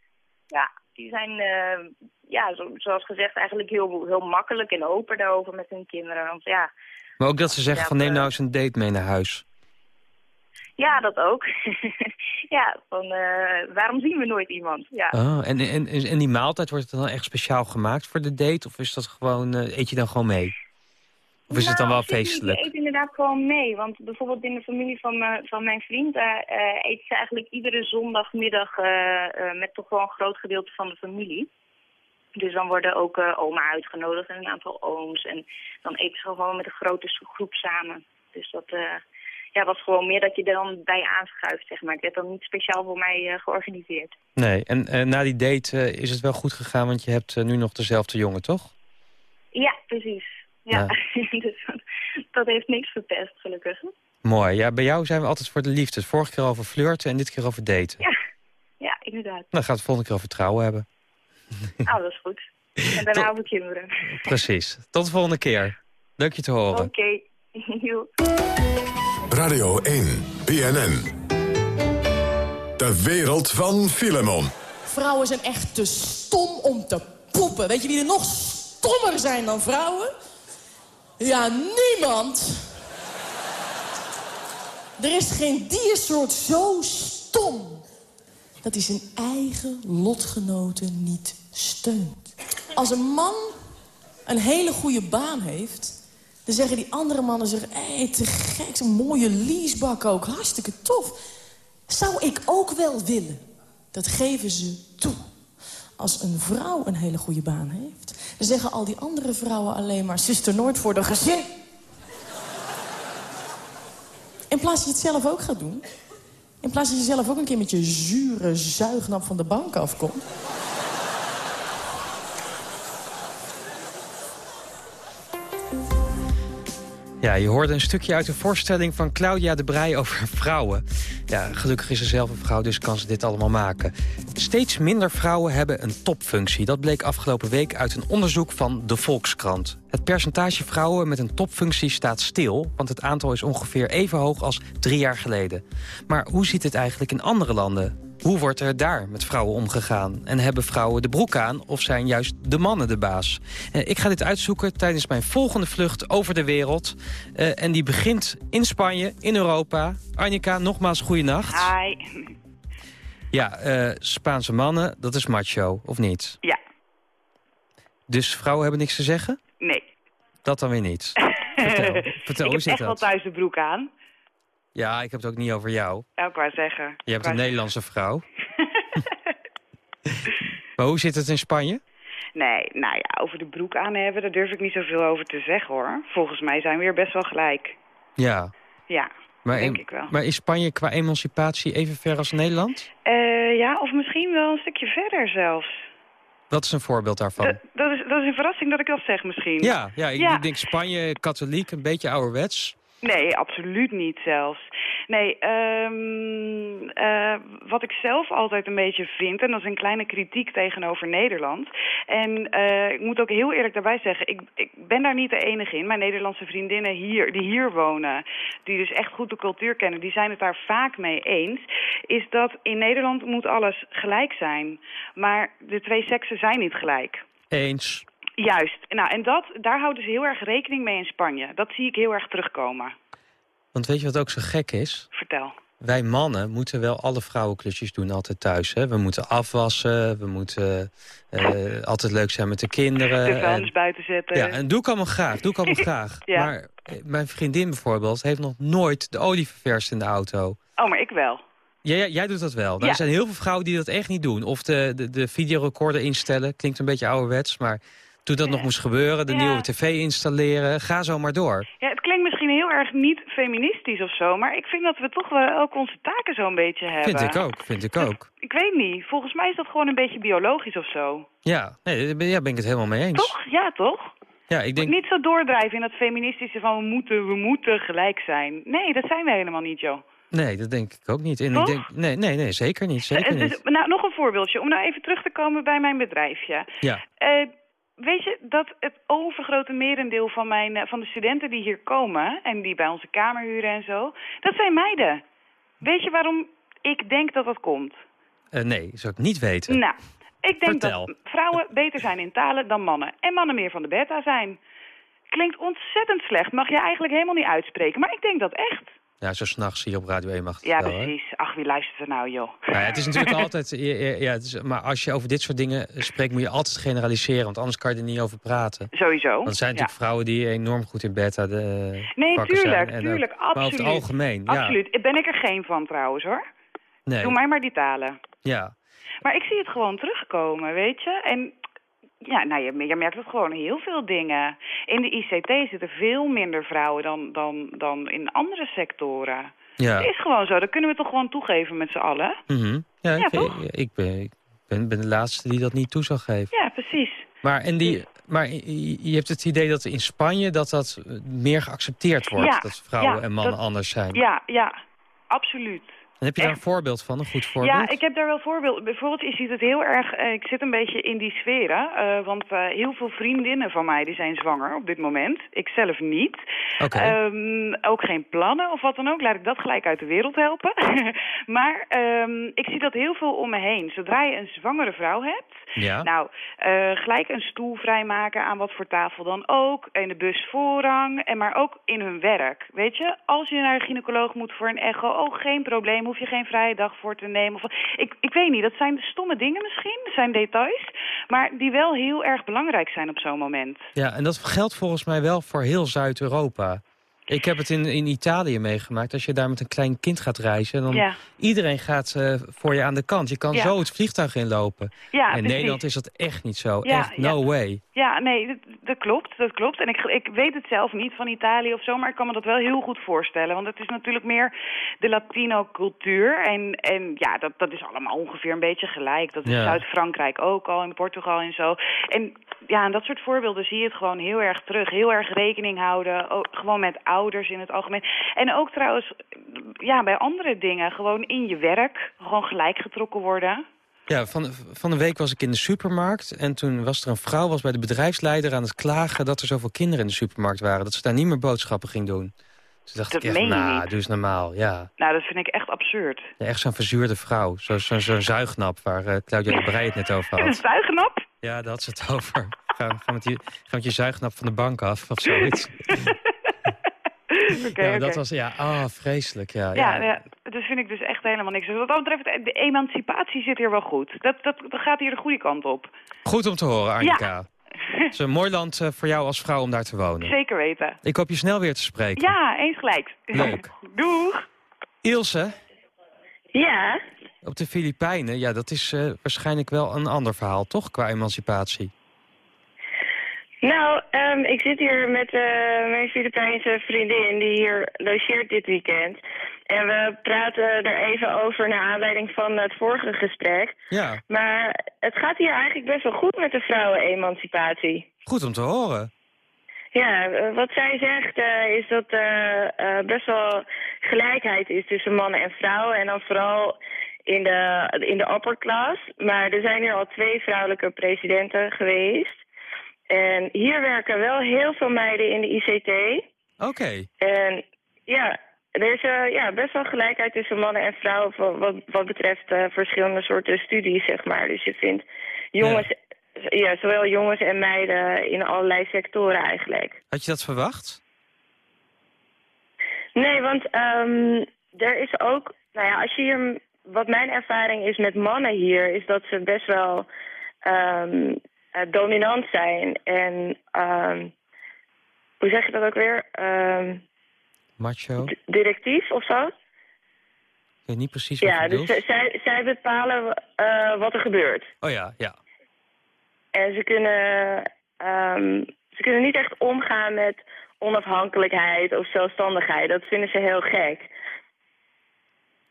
ja. Die zijn, uh, ja, zo, zoals gezegd, eigenlijk heel, heel makkelijk en open daarover met hun kinderen. Want ja... Maar ook dat ze zeggen van neem nou eens een date mee naar huis. Ja, dat ook. (laughs) ja, van uh, waarom zien we nooit iemand? Ja. Oh, en, en, en die maaltijd, wordt het dan echt speciaal gemaakt voor de date? Of is dat gewoon, uh, eet je dan gewoon mee? Of is nou, het dan wel feestelijk? Ik eet inderdaad gewoon mee. Want bijvoorbeeld in de familie van, me, van mijn vriend... uh, eet ze eigenlijk iedere zondagmiddag met toch wel een groot gedeelte van de familie. Dus dan worden ook uh, oma uitgenodigd en een aantal ooms. En dan eten ze gewoon met een grote groep samen. Dus dat uh, ja, was gewoon meer dat je er dan bij aanschuift, zeg maar. Het werd dan niet speciaal voor mij uh, georganiseerd. Nee, en na die date is het wel goed gegaan, want je hebt nu nog dezelfde jongen, toch? Ja, precies. Ja, (laughs) dus dat heeft niks verpest, gelukkig. Mooi. Ja, bij jou zijn we altijd voor de liefde. Vorige keer over flirten en dit keer over daten. Ja, ja inderdaad. Dan gaat het volgende keer over trouwen hebben. Nou, (laughs) dat is goed. En daarna over kinderen. Precies. Tot de volgende keer. Leuk je te horen. Oké. (laughs) Okay. Radio 1, BNN. De wereld van Filemon. Vrouwen zijn echt te stom om te poepen. Weet je wie er nog stommer zijn dan vrouwen? Ja, niemand. Er is geen diersoort zo stom dat hij zijn eigen lotgenoten niet steunt. Als een man een hele goede baan heeft... dan zeggen die andere mannen zeggen... hey, te gek, een mooie leasebak ook, hartstikke tof. Zou ik ook wel willen. Dat geven ze toe. Als een vrouw een hele goede baan heeft... dan zeggen al die andere vrouwen alleen maar... zuster Noord voor de gezin. In plaats dat je het zelf ook gaat doen... In plaats dat je zelf ook een keer met je zure zuignap van de bank afkomt... Ja, je hoorde een stukje uit de voorstelling van Claudia de Brij over vrouwen. Ja, gelukkig is ze zelf een vrouw, dus kan ze dit allemaal maken. Steeds minder vrouwen hebben een topfunctie. Dat bleek afgelopen week uit een onderzoek van de Volkskrant. Het percentage vrouwen met een topfunctie staat stil... want het aantal is ongeveer even hoog als drie jaar geleden. Maar hoe ziet het eigenlijk in andere landen? Hoe wordt er daar met vrouwen omgegaan? En hebben vrouwen de broek aan of zijn juist de mannen de baas? Eh, ik ga dit uitzoeken tijdens mijn volgende vlucht over de wereld. Uh, en die begint in Spanje, in Europa. Annika, nogmaals goeienacht. Hi. Ja, uh, Spaanse mannen, dat is macho, of niet? Ja. Dus vrouwen hebben niks te zeggen? Nee. Dat dan weer niet. (laughs) vertel, vertel ik hoe zit heb echt dat? wel thuis de broek aan. Ja, ik heb het ook niet over jou. Ik wou zeggen. Je hebt een Nederlandse vrouw. (laughs) maar hoe zit het in Spanje? Nee, nou ja, over de broek aan hebben, daar durf ik niet zoveel over te zeggen hoor. Volgens mij zijn we weer best wel gelijk. Ja. Ja, maar denk in, ik wel. Maar is Spanje qua emancipatie even ver als Nederland? Uh, ja, of misschien wel een stukje verder zelfs. Wat is een voorbeeld daarvan? Dat, dat, is, dat is een verrassing dat ik dat zeg misschien. Ja, ja, ik, ja. ik denk Spanje, katholiek, een beetje ouderwets. Nee, absoluut niet zelfs. Nee, um, uh, wat ik zelf altijd een beetje vind... en dat is een kleine kritiek tegenover Nederland... en uh, ik moet ook heel eerlijk daarbij zeggen... Ik, ik ben daar niet de enige in. Mijn Nederlandse vriendinnen hier, die hier wonen... die dus echt goed de cultuur kennen... die zijn het daar vaak mee eens... is dat in Nederland moet alles gelijk zijn. Maar de twee seksen zijn niet gelijk. Eens. Juist. Nou, en dat, daar houden ze heel erg rekening mee in Spanje. Dat zie ik heel erg terugkomen. Want weet je wat ook zo gek is? Vertel. Wij mannen moeten wel alle vrouwenklusjes doen altijd thuis. Hè? We moeten afwassen, we moeten uh, altijd leuk zijn met de kinderen. De vuilnis buiten zetten. Ja, en doe ik allemaal graag, doe ik allemaal (laughs) graag. ja. Maar mijn vriendin bijvoorbeeld heeft nog nooit de olie ververst in de auto. Oh, maar ik wel. Ja, jij doet dat wel. Ja. Er zijn heel veel vrouwen die dat echt niet doen. Of de, de, de videorecorder instellen, klinkt een beetje ouderwets, maar... Toen dat nog moest gebeuren, de Ja. nieuwe tv installeren. Ga zo maar door. Ja, het klinkt misschien heel erg niet feministisch of zo... maar ik vind dat we toch wel ook onze taken zo'n beetje hebben. Vind ik ook, vind ik ook. Ik weet niet. Volgens mij is dat gewoon een beetje biologisch of zo. Ja, nee, daar ben ja, ben ik het helemaal mee eens. Toch? Ja, toch? Ja, ik denk... Niet zo doordrijven in dat feministische van we moeten, we moeten gelijk zijn. Nee, dat zijn we helemaal niet, joh. Nee, dat denk ik ook niet. En ik denk, nee, nee, nee, zeker niet. Zeker Eh, dus, niet. nou, nog een voorbeeldje. Om nou even terug te komen bij mijn bedrijfje. Ja. Eh, weet je dat het overgrote merendeel van, mijn, eh, van de studenten die hier komen... en die bij onze kamer huren en zo, dat zijn meiden. Weet je waarom ik denk dat dat komt? Eh, nee, zou ik niet weten. Nou, ik denk Vertel. dat vrouwen beter zijn in talen dan mannen. En mannen meer van de beta zijn. Klinkt ontzettend slecht, mag je eigenlijk helemaal niet uitspreken. Maar ik denk dat echt. Ja, zo s'nachts hier op Radio 1 mag het Ja, wel, precies. Ach, wie luistert er nou, joh? Nou ja, het is natuurlijk (laughs) altijd... Ja, ja, ja, het is, maar als je over dit soort dingen spreekt, moet je altijd generaliseren. Want anders kan je er niet over praten. Sowieso. Want er zijn ja. natuurlijk vrouwen die enorm goed in beta de Nee, pakken tuurlijk. En, eh, tuurlijk, Maar over absoluut. het algemeen. Absoluut. Ben ik er geen van trouwens, hoor. Nee. Doe mij maar die talen. Ja. Maar ik zie het gewoon terugkomen, weet je. En ja, nou, je, je merkt het gewoon heel veel dingen. In de ICT zitten veel minder vrouwen dan, dan, dan in andere sectoren. Ja. Het is gewoon zo. Dat kunnen we toch gewoon toegeven met z'n allen? Mhm. ja, Ja, ik, toch? ik, ik ben, ik ben, ben de laatste die dat niet toe zal geven. Ja, precies. Maar, en die, maar je hebt het idee dat in Spanje dat dat eh, meer geaccepteerd wordt. Ja, dat vrouwen en mannen dat- anders zijn. Ja, ja. Absoluut. En heb je daar een voorbeeld van? Een goed voorbeeld? Ja, ik heb daar wel voorbeelden. Bijvoorbeeld, je ziet het heel erg... eh, ik zit een beetje in die sferen. eh, want eh, heel veel vriendinnen van mij die zijn zwanger op dit moment. Ik zelf niet. Oké. Ehm, ook geen plannen of wat dan ook. Laat ik dat gelijk uit de wereld helpen. (laughs) maar ehm, ik zie dat heel veel om me heen. Zodra je een zwangere vrouw hebt... Ja. Nou, gelijk een stoel vrijmaken aan wat voor tafel dan ook. In de bus voorrang. En maar ook in hun werk. Weet je, als je naar een gynaecoloog moet voor een echo... oh, geen probleem, hoef je geen vrije dag voor te nemen. Of, ik, ik weet niet, dat zijn stomme dingen misschien. Dat zijn details. Maar die wel heel erg belangrijk zijn op zo'n moment. Ja, en dat geldt volgens mij wel voor heel Zuid-Europa. Ik heb het in, in Italië meegemaakt. Als je daar met een klein kind gaat reizen... dan Ja. iedereen gaat eh, voor je aan de kant. Je kan Ja. zo het vliegtuig inlopen. Ja, in precies. Nederland is dat echt niet zo. Ja, echt, no ja. way. Ja, nee, dat, dat klopt, dat klopt. En ik, ik weet het zelf niet van Italië of zo, maar ik kan me dat wel heel goed voorstellen. Want het is natuurlijk meer de Latino-cultuur. En, en ja, dat, dat is allemaal ongeveer een beetje gelijk. Dat is. Zuid-Frankrijk ook al, in Portugal en zo. En ja, en dat soort voorbeelden zie je het gewoon heel erg terug. Heel erg rekening houden, ook, gewoon met ouders in het algemeen. En ook trouwens, ja, bij andere dingen. Gewoon in je werk, gewoon gelijk getrokken worden. Ja, van, van een week was ik in de supermarkt en toen was er een vrouw was bij de bedrijfsleider aan het klagen dat er zoveel kinderen in de supermarkt waren. Dat ze daar niet meer boodschappen ging doen. Toen dacht dat ik echt, nou, doe eens normaal, ja. Nou, dat vind ik echt absurd. Ja, echt zo'n verzuurde vrouw. Zo'n zo, zo zuignap waar uh, Claudia de Breij het net over had. (laughs) Een zuignap? Ja, daar had ze het (laughs) over. Ga, ga, met je, ga met je zuignap van de bank af of zoiets. (laughs) okay, ja, dat was, ja, oh, vreselijk, ja. Ja, ja. dat vind ik dus echt helemaal niks. Wat dat betreft, de emancipatie zit hier wel goed. Dat, dat, dat gaat hier de goede kant op. Goed om te horen, Annika. (laughs) Het is een mooi land uh, voor jou als vrouw om daar te wonen. Zeker weten. Ik hoop je snel weer te spreken. Ja, eens gelijk. Leuk. Doeg. Ilse? Ja? Op de Filipijnen, ja, dat is uh, waarschijnlijk wel een ander verhaal, toch, qua emancipatie? Nou, um, ik zit hier met uh, mijn Filipijnse vriendin die hier logeert dit weekend. En we praten er even over naar aanleiding van het vorige gesprek. Ja. Maar het gaat hier eigenlijk best wel goed met de vrouwenemancipatie. Goed om te horen. Ja, wat zij zegt uh, is dat er uh, best wel gelijkheid is tussen mannen en vrouwen. En dan vooral in de, in de upper class. Maar er zijn hier al twee vrouwelijke presidenten geweest. En hier werken wel heel veel meiden in de ICT. Oké. En ja, er is uh, ja, best wel gelijkheid tussen mannen en vrouwen wat, wat betreft uh, verschillende soorten studies, zeg maar. Dus je vindt jongens, ja. ja. zowel jongens en meiden in allerlei sectoren eigenlijk. Had je dat verwacht? Nee, want um, er is ook, nou ja, als je hier, wat mijn ervaring is met mannen hier, is dat ze best wel um, uh, dominant zijn. En um, hoe zeg je dat ook weer? Um, Macho? Directief of zo? Ik weet niet precies wat Ja, je dus zij, zij bepalen uh, wat er gebeurt. Oh ja, ja. En ze kunnen, ze kunnen niet echt omgaan met onafhankelijkheid of zelfstandigheid. Dat vinden ze heel gek.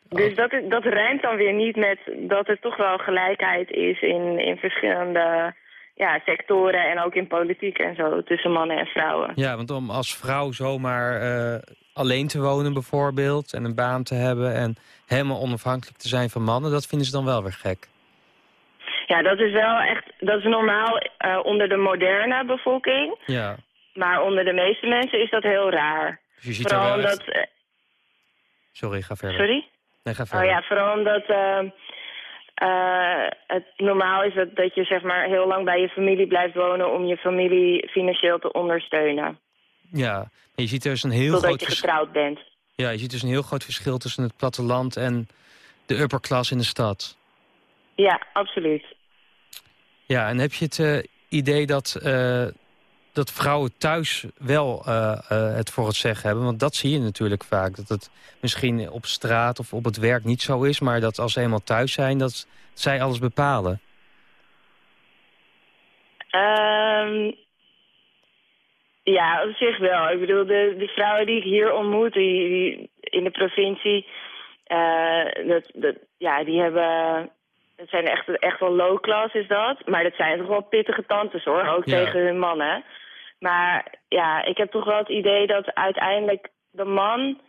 Dus dat, dat rijmt dan weer niet met dat er toch wel gelijkheid is in, in verschillende ja, sectoren en ook in politiek en zo, tussen mannen en vrouwen. Ja, want om als vrouw zomaar uh, alleen te wonen bijvoorbeeld en een baan te hebben en helemaal onafhankelijk te zijn van mannen, dat vinden ze dan wel weer gek. Ja, dat is wel echt, dat is normaal uh, onder de moderne bevolking. Ja. Maar onder de meeste mensen is dat heel raar. Dus je ziet vooral omdat... echt... Sorry, ga verder. Sorry? Nee, ga verder. Oh ja, vooral omdat... Uh, uh, het normaal is dat, dat je zeg maar heel lang bij je familie blijft wonen om je familie financieel te ondersteunen. Ja, je ziet dus een heel Totdat groot je getrouwd bent. Ja, je ziet dus een heel groot verschil tussen het platteland en de upper class in de stad. Ja, absoluut. Ja, en heb je het uh, idee dat, uh, dat vrouwen thuis wel uh, het voor het zeggen hebben? Want dat zie je natuurlijk vaak. Dat het misschien op straat of op het werk niet zo is... maar dat als ze eenmaal thuis zijn, dat zij alles bepalen. Um, ja, op zich wel. Ik bedoel, de, de vrouwen die ik hier ontmoet die, die in de provincie... dat, dat, ja, die hebben... Het zijn echt, echt wel low class is dat. Maar dat zijn toch wel pittige tantes hoor, ook Ja. tegen hun mannen. Maar ja, ik heb toch wel het idee dat uiteindelijk de man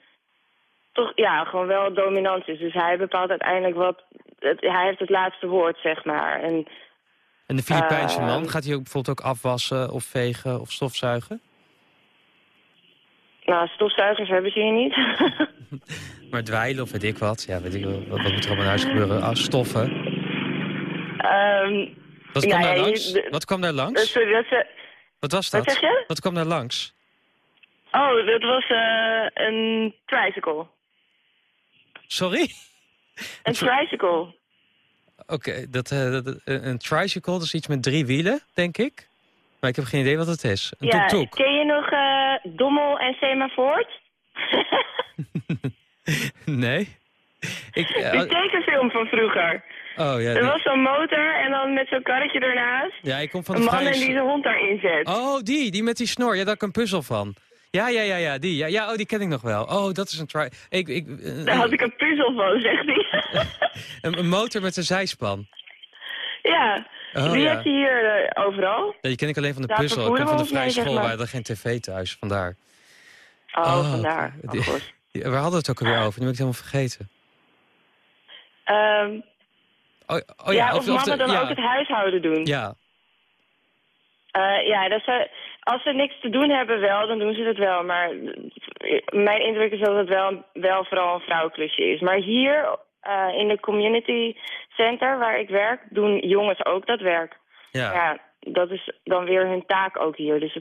toch ja, gewoon wel dominant is. Dus hij bepaalt uiteindelijk wat... Het, hij heeft het laatste woord, zeg maar. En, En de Filipijnse Eh, man, gaat hij ook bijvoorbeeld ook afwassen of vegen of stofzuigen? nou, stofzuigers hebben ze hier niet. (laughs) Maar dweilen of weet ik wat. Ja, weet ik wel. Wat, wat moet er op een huis gebeuren? Ah, stoffen. Ehm, Wat nou kwam ja, daar je- langs? Wat kwam daar langs? dat ze... Wat was Wat dat? zeg je? Wat kwam daar langs? Oh, dat was eh, een tricycle. Sorry? Een tricycle. Oké, dat, eh, dat, eh, een tricycle, dat is iets met drie wielen, denk ik. Maar ik heb geen idee wat het is. Een ja, ken je nog Dommel en Semafoort? (laughs) nee? Ik, Die tekenfilm van vroeger. Oh, ja. Er die- was zo'n motor en dan met zo'n karretje ernaast. ja, ik kom van Een de man vrije... en die zijn hond daarin zet. Oh, die, die met die snor. Ja, daar heb ik een puzzel van. Ja, ja, ja, ja, die. Ja, ja, oh, die ken ik nog wel. Oh, dat is een tri... Ik, ik, eh, Daar had ik een puzzel van, zegt hij. (laughs) een, een motor met een zijspan. ja, Oh, Wie heeft hier overal? Ja, die ken ik alleen van de puzzel. Ik ben van de vrije school, waar er geen tv thuis, vandaar. Oh, oh vandaar. Oh, (laughs) we hadden het ook alweer over, nu ben ik het helemaal vergeten. Um, oh, oh, ja, ja, of, of mannen dan ook het huishouden doen. Ja. Uh, ja, dat ze, als ze niks te doen hebben wel, dan doen ze het wel. Maar mijn indruk is dat het wel, wel vooral een vrouwenklusje is. Maar hier uh, in de community center waar ik werk, doen jongens ook dat werk. Ja. ja dat is dan weer hun taak ook hier. Dus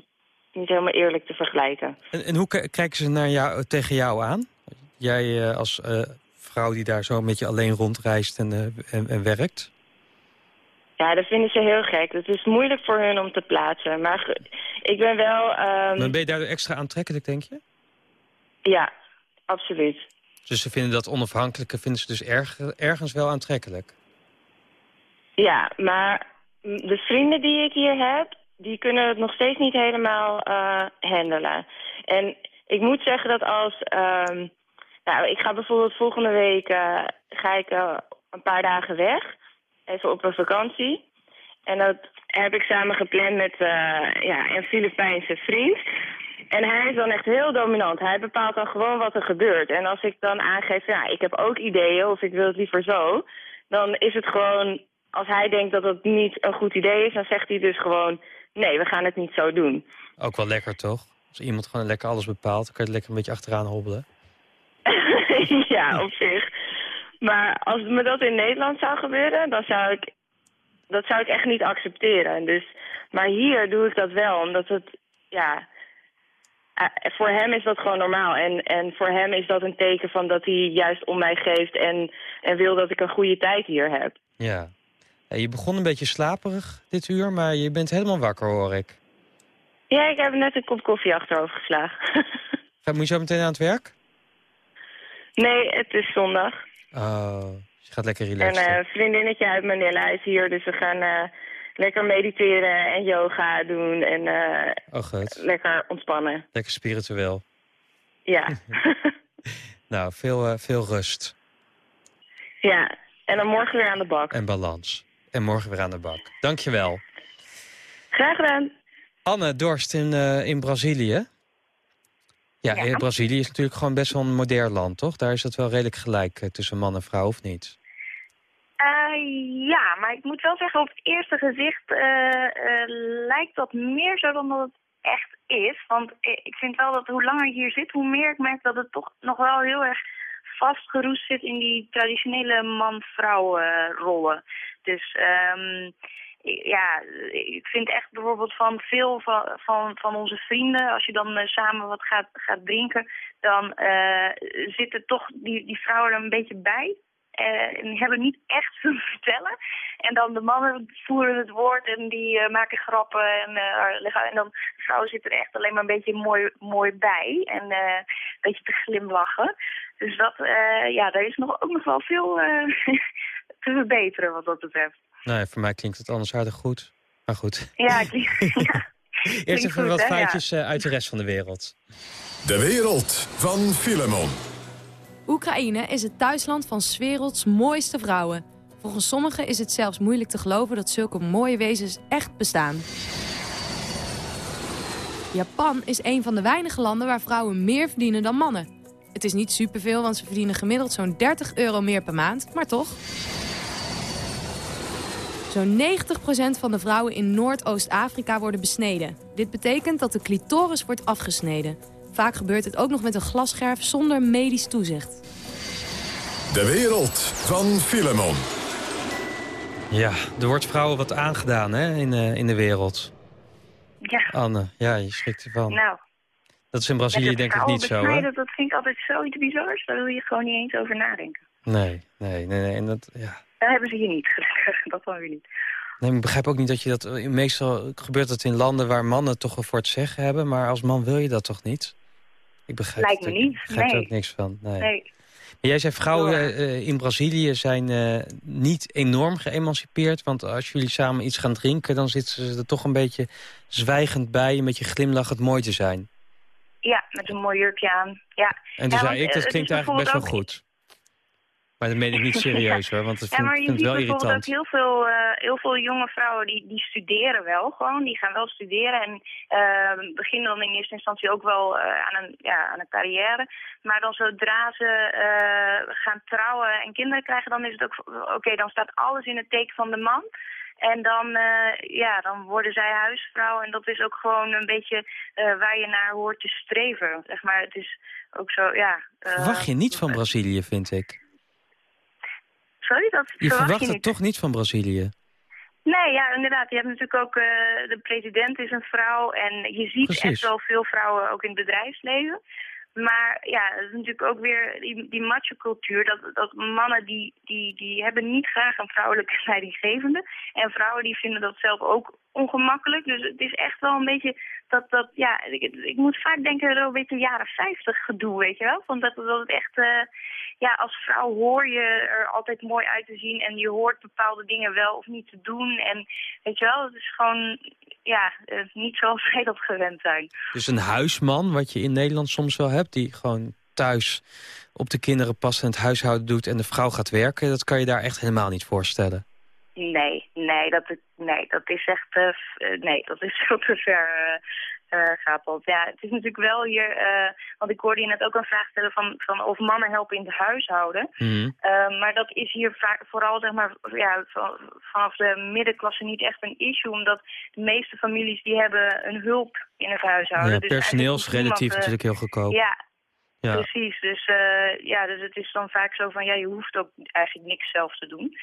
niet helemaal eerlijk te vergelijken. En, en hoe kijken ze naar jou, tegen jou aan? Jij uh, als vrouw die daar zo met je alleen rondreist en, en, en werkt? Ja, dat vinden ze heel gek. Het is moeilijk voor hun om te plaatsen. Maar ik ben wel... Um... Dan ben je daardoor extra aantrekkelijk, denk je? Ja, absoluut. Dus ze vinden dat onafhankelijke vinden ze dus erg, ergens wel aantrekkelijk? Ja, maar de vrienden die ik hier heb... die kunnen het nog steeds niet helemaal uh, handelen. En ik moet zeggen dat als... Um, nou, ik ga bijvoorbeeld volgende week uh, ga ik, uh, een paar dagen weg even op een vakantie. En dat heb ik samen gepland met uh, ja, een Filipijnse vriend. En hij is dan echt heel dominant. Hij bepaalt dan gewoon wat er gebeurt. En als ik dan aangeef, ja, ik heb ook ideeën of ik wil het liever zo... dan is het gewoon, als hij denkt dat het niet een goed idee is... dan zegt hij dus gewoon, nee, we gaan het niet zo doen. Ook wel lekker, toch? Als iemand gewoon lekker alles bepaalt, dan kan je het lekker een beetje achteraan hobbelen. (laughs) ja, op zich. Maar als me dat in Nederland zou gebeuren, dan zou ik... Dat zou ik echt niet accepteren. Dus, maar hier doe ik dat wel, omdat het... Ja, eh, voor hem is dat gewoon normaal. En, en voor hem is dat een teken van dat hij juist om mij geeft... en, en wil dat ik een goede tijd hier heb. Ja. Je begon een beetje slaperig dit uur, maar je bent helemaal wakker, hoor ik. Ja, ik heb net een kop koffie achterover geslagen. (laughs) Moet je zo meteen aan het werk? Nee, het is zondag. Oh, je gaat lekker relaxen. En een uh, vriendinnetje uit Manila is hier, dus we gaan uh, lekker mediteren en yoga doen en uh, oh, goed. lekker ontspannen. Lekker spiritueel. Ja. (laughs) (laughs) nou, veel, veel rust. Ja, en dan morgen weer aan de bak. En balans. En morgen weer aan de bak. Dankjewel. Graag gedaan. Anne Dorst in, in Brazilië. Ja, ja. Brazilië is natuurlijk gewoon best wel een modern land, toch? Daar is het wel redelijk gelijk eh, tussen man en vrouw, of niet? Uh, ja, maar ik moet wel zeggen, op het eerste gezicht lijkt dat meer zo dan dat het echt is. Want ik vind wel dat hoe langer je hier zit, hoe meer ik merk dat het toch nog wel heel erg vastgeroest zit in die traditionele man-vrouw rollen. Dus um, ja, ik vind echt bijvoorbeeld van veel van, van, van onze vrienden, als je dan uh, samen wat gaat, gaat drinken, dan uh, zitten toch die, die vrouwen er een beetje bij. Uh, en hebben niet echt te (laughs) vertellen. En dan de mannen voeren het woord en die maken grappen. En, en dan de vrouwen zitten er echt alleen maar een beetje mooi, mooi bij. En een beetje te glimlachen. Dus dat, ja, daar is nog, ook nog wel veel (laughs) te verbeteren wat dat betreft. Nee, voor mij klinkt het anders harder goed. Maar goed. Ja, ja. (laughs) Eerst even wat feitjes eh, uit de rest van de wereld. De wereld van Filemon. Oekraïne is het thuisland van 's werelds mooiste vrouwen. Volgens sommigen is het zelfs moeilijk te geloven dat zulke mooie wezens echt bestaan. Japan is een van de weinige landen waar vrouwen meer verdienen dan mannen. Het is niet superveel, want ze verdienen gemiddeld zo'n 30 euro meer per maand, maar toch. Zo'n 90% van de vrouwen in Noordoost-Afrika worden besneden. Dit betekent dat de clitoris wordt afgesneden. Vaak gebeurt het ook nog met een glasscherf zonder medisch toezicht. De wereld van Filemon. Ja, er wordt vrouwen wat aangedaan hè, in, uh, in de wereld. Ja. Anne, ja, je schrikt ervan. Nou. Dat is in Brazilië denk ik niet zo, hè? Dat vind ik altijd zoiets bizars. Daar wil je gewoon niet eens over nadenken. Nee, nee, nee. nee. En dat, ja. Dat hebben ze hier niet, (laughs) dat dan weer niet. Nee, ik begrijp ook niet dat je dat... Meestal gebeurt dat in landen waar mannen toch wel voor het zeggen hebben... maar als man wil je dat toch niet? Ik begrijp, Lijkt me niet, ik begrijp nee. er ook niks van. Nee. nee. Maar jij zei vrouwen uh, in Brazilië zijn uh, niet enorm geëmancipeerd... want als jullie samen iets gaan drinken... dan zitten ze er toch een beetje zwijgend bij... een beetje glimlachend mooi te zijn. Ja, met een mooi jurkje aan. Ja. En toen ja, zei ik, dat klinkt eigenlijk best wel goed. Maar dat meen ik niet serieus hoor, want het vind, ja, maar je ziet wel bijvoorbeeld ook heel veel, uh, heel veel jonge vrouwen die, die studeren wel gewoon. Die gaan wel studeren en uh, beginnen dan in eerste instantie ook wel uh, aan, een, ja, aan een carrière. Maar dan zodra ze uh, gaan trouwen en kinderen krijgen, dan is het ook... Oké, dan staat alles in het teken van de man. En dan, uh, ja, dan worden zij huisvrouw. En dat is ook gewoon een beetje uh, waar je naar hoort te streven. Zeg maar, het is ook zo, ja... Uh, Verwacht je niet van Brazilië, vind ik. Sorry, dat je verwacht, je het toch niet van Brazilië? Nee, ja, inderdaad. Je hebt natuurlijk ook, uh, de president is een vrouw en je ziet Precies. echt wel veel vrouwen ook in het bedrijfsleven. Maar ja, het is natuurlijk ook weer die, die macho-cultuur. Dat, dat mannen die, die, die hebben niet graag een vrouwelijke (laughs) leidinggevende. En vrouwen die vinden dat zelf ook ongemakkelijk. Dus het is echt wel een beetje dat, dat ja, ik, ik moet vaak denken aan een beetje jaren 50 gedoe, weet je wel. Want dat, dat het echt, uh, ja, als vrouw hoor je er altijd mooi uit te zien en je hoort bepaalde dingen wel of niet te doen. En weet je wel, het is gewoon, ja, niet zoals (laughs) wij dat gewend zijn. Dus een huisman, wat je in Nederland soms wel hebt, die gewoon thuis op de kinderen past en het huishouden doet en de vrouw gaat werken, dat kan je daar echt helemaal niet voorstellen. Nee, nee, dat, nee, dat is echt, uh, nee, dat is (laughs) veel te ver uh, gaat dat. Ja, het is natuurlijk wel hier, uh, want ik hoorde je net ook een vraag stellen van, van of mannen helpen in het huishouden. Mm maar dat is hier vaak, vooral zeg maar, ja, van, vanaf de middenklasse niet echt een issue, omdat de meeste families die hebben een hulp in het huishouden. Ja, dus personeel is relatief natuurlijk heel goedkoop. Ja, ja. Precies, dus, uh, ja, dus het is dan vaak zo van, ja, je hoeft ook eigenlijk niks zelf te doen.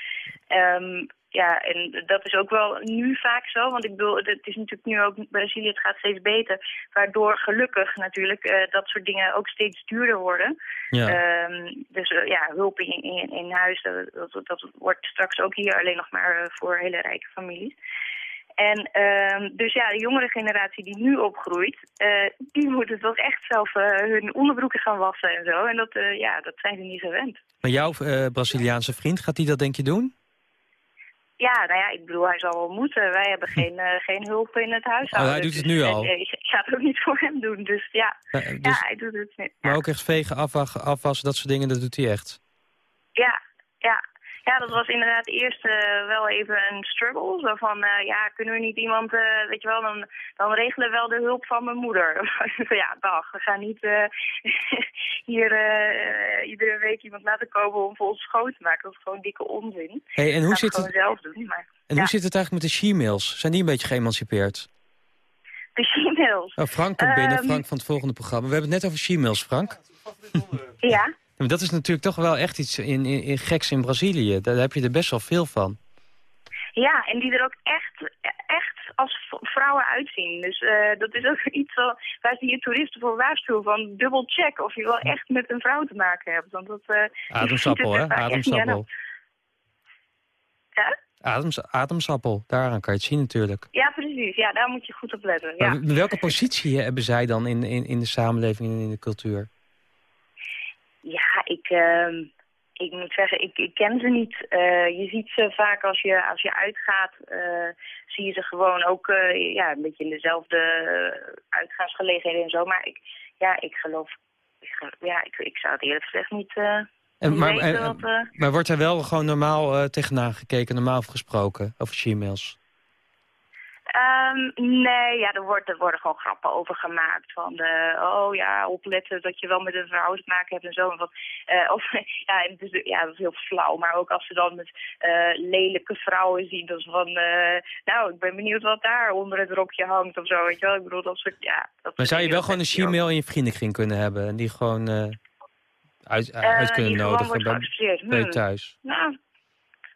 Um, ja, en dat is ook wel nu vaak zo, want ik bedoel, het is natuurlijk nu ook, Brazilië, het gaat steeds beter, waardoor gelukkig natuurlijk uh, dat soort dingen ook steeds duurder worden. Ja. Um, dus uh, ja, hulp in, in, in huis, dat, dat, dat, wordt straks ook hier alleen nog maar voor hele rijke families. En uh, dus ja, de jongere generatie die nu opgroeit, uh, die moet het wel echt zelf uh, hun onderbroeken gaan wassen en zo. En dat, uh, ja, dat zijn ze niet gewend. Maar jouw Braziliaanse vriend, gaat hij dat denk je doen? Ja, nou ja, ik bedoel, hij zal wel moeten. Wij hebben geen, geen hulp in het huishouden. Oh, hij doet het nu al? Ik, ik, ga het ook niet voor hem doen, dus ja. Dus, ja, hij doet het niet. Maar ook echt vegen, afwassen, dat soort dingen, dat doet hij echt? Ja, ja. Ja, dat was inderdaad eerst uh, wel even een struggle. Zo van, uh, ja, kunnen we niet iemand, uh, weet je wel, dan, dan regelen we wel de hulp van mijn moeder. (laughs) ja, dag, we gaan niet (laughs) hier iedere week iemand laten komen om voor ons schoon te maken. Dat is gewoon dikke onzin. Hey, en hoe zit het, zelf doen, maar, en hoe zit het eigenlijk met de she-mails? Zijn die een beetje geëmancipeerd? De she-mails? Oh, Frank komt binnen, um, Frank van het volgende programma. We hebben het net over she-mails, Frank. ja. Dat is natuurlijk toch wel echt iets in, in, in geks in Brazilië. Daar heb je er best wel veel van. Ja, en die er ook echt, echt als vrouwen uitzien. Dus uh, dat is ook (laughs) iets waar ze hier toeristen voor waarschuwen. Van dubbel check of je wel echt met een vrouw te maken hebt. Want dat, uh, ademsappel, hè? Ademsappel. Ja? Adems, ademsappel, daaraan kan je het zien natuurlijk. Ja, precies. Ja, daar moet je goed op letten. Ja. welke positie hebben zij dan in, in, in de samenleving en in de cultuur? Uh, ik moet zeggen, ik, ik ken ze niet. Uh, je ziet ze vaak als je, als je uitgaat, uh, zie je ze gewoon ook uh, ja, een beetje in dezelfde uitgaansgelegenheden en zo. Maar ik, ja, ik geloof, ik, ja, ik, ik zou het eerlijk gezegd niet... En, maar, wat, maar wordt er wel gewoon normaal tegenaan gekeken, normaal gesproken over Gmails? Um, nee, ja, er, wordt, er worden gewoon grappen over gemaakt. Van, de, oh ja, opletten dat je wel met een vrouw te maken hebt en zo. En wat, uh, of, (laughs) ja, het is, ja, dat is heel flauw. Maar ook als ze dan met uh, lelijke vrouwen zien. Dus van, uh, nou, ik ben benieuwd wat daar onder het rokje hangt of zo. Weet je wel? Ik bedoel, dat soort, ja. Dat maar zou je wel gewoon een she-mail in je vriendenkring kunnen hebben? En die gewoon uit, uit kunnen nodigen bij, bij hmm. thuis? Nou,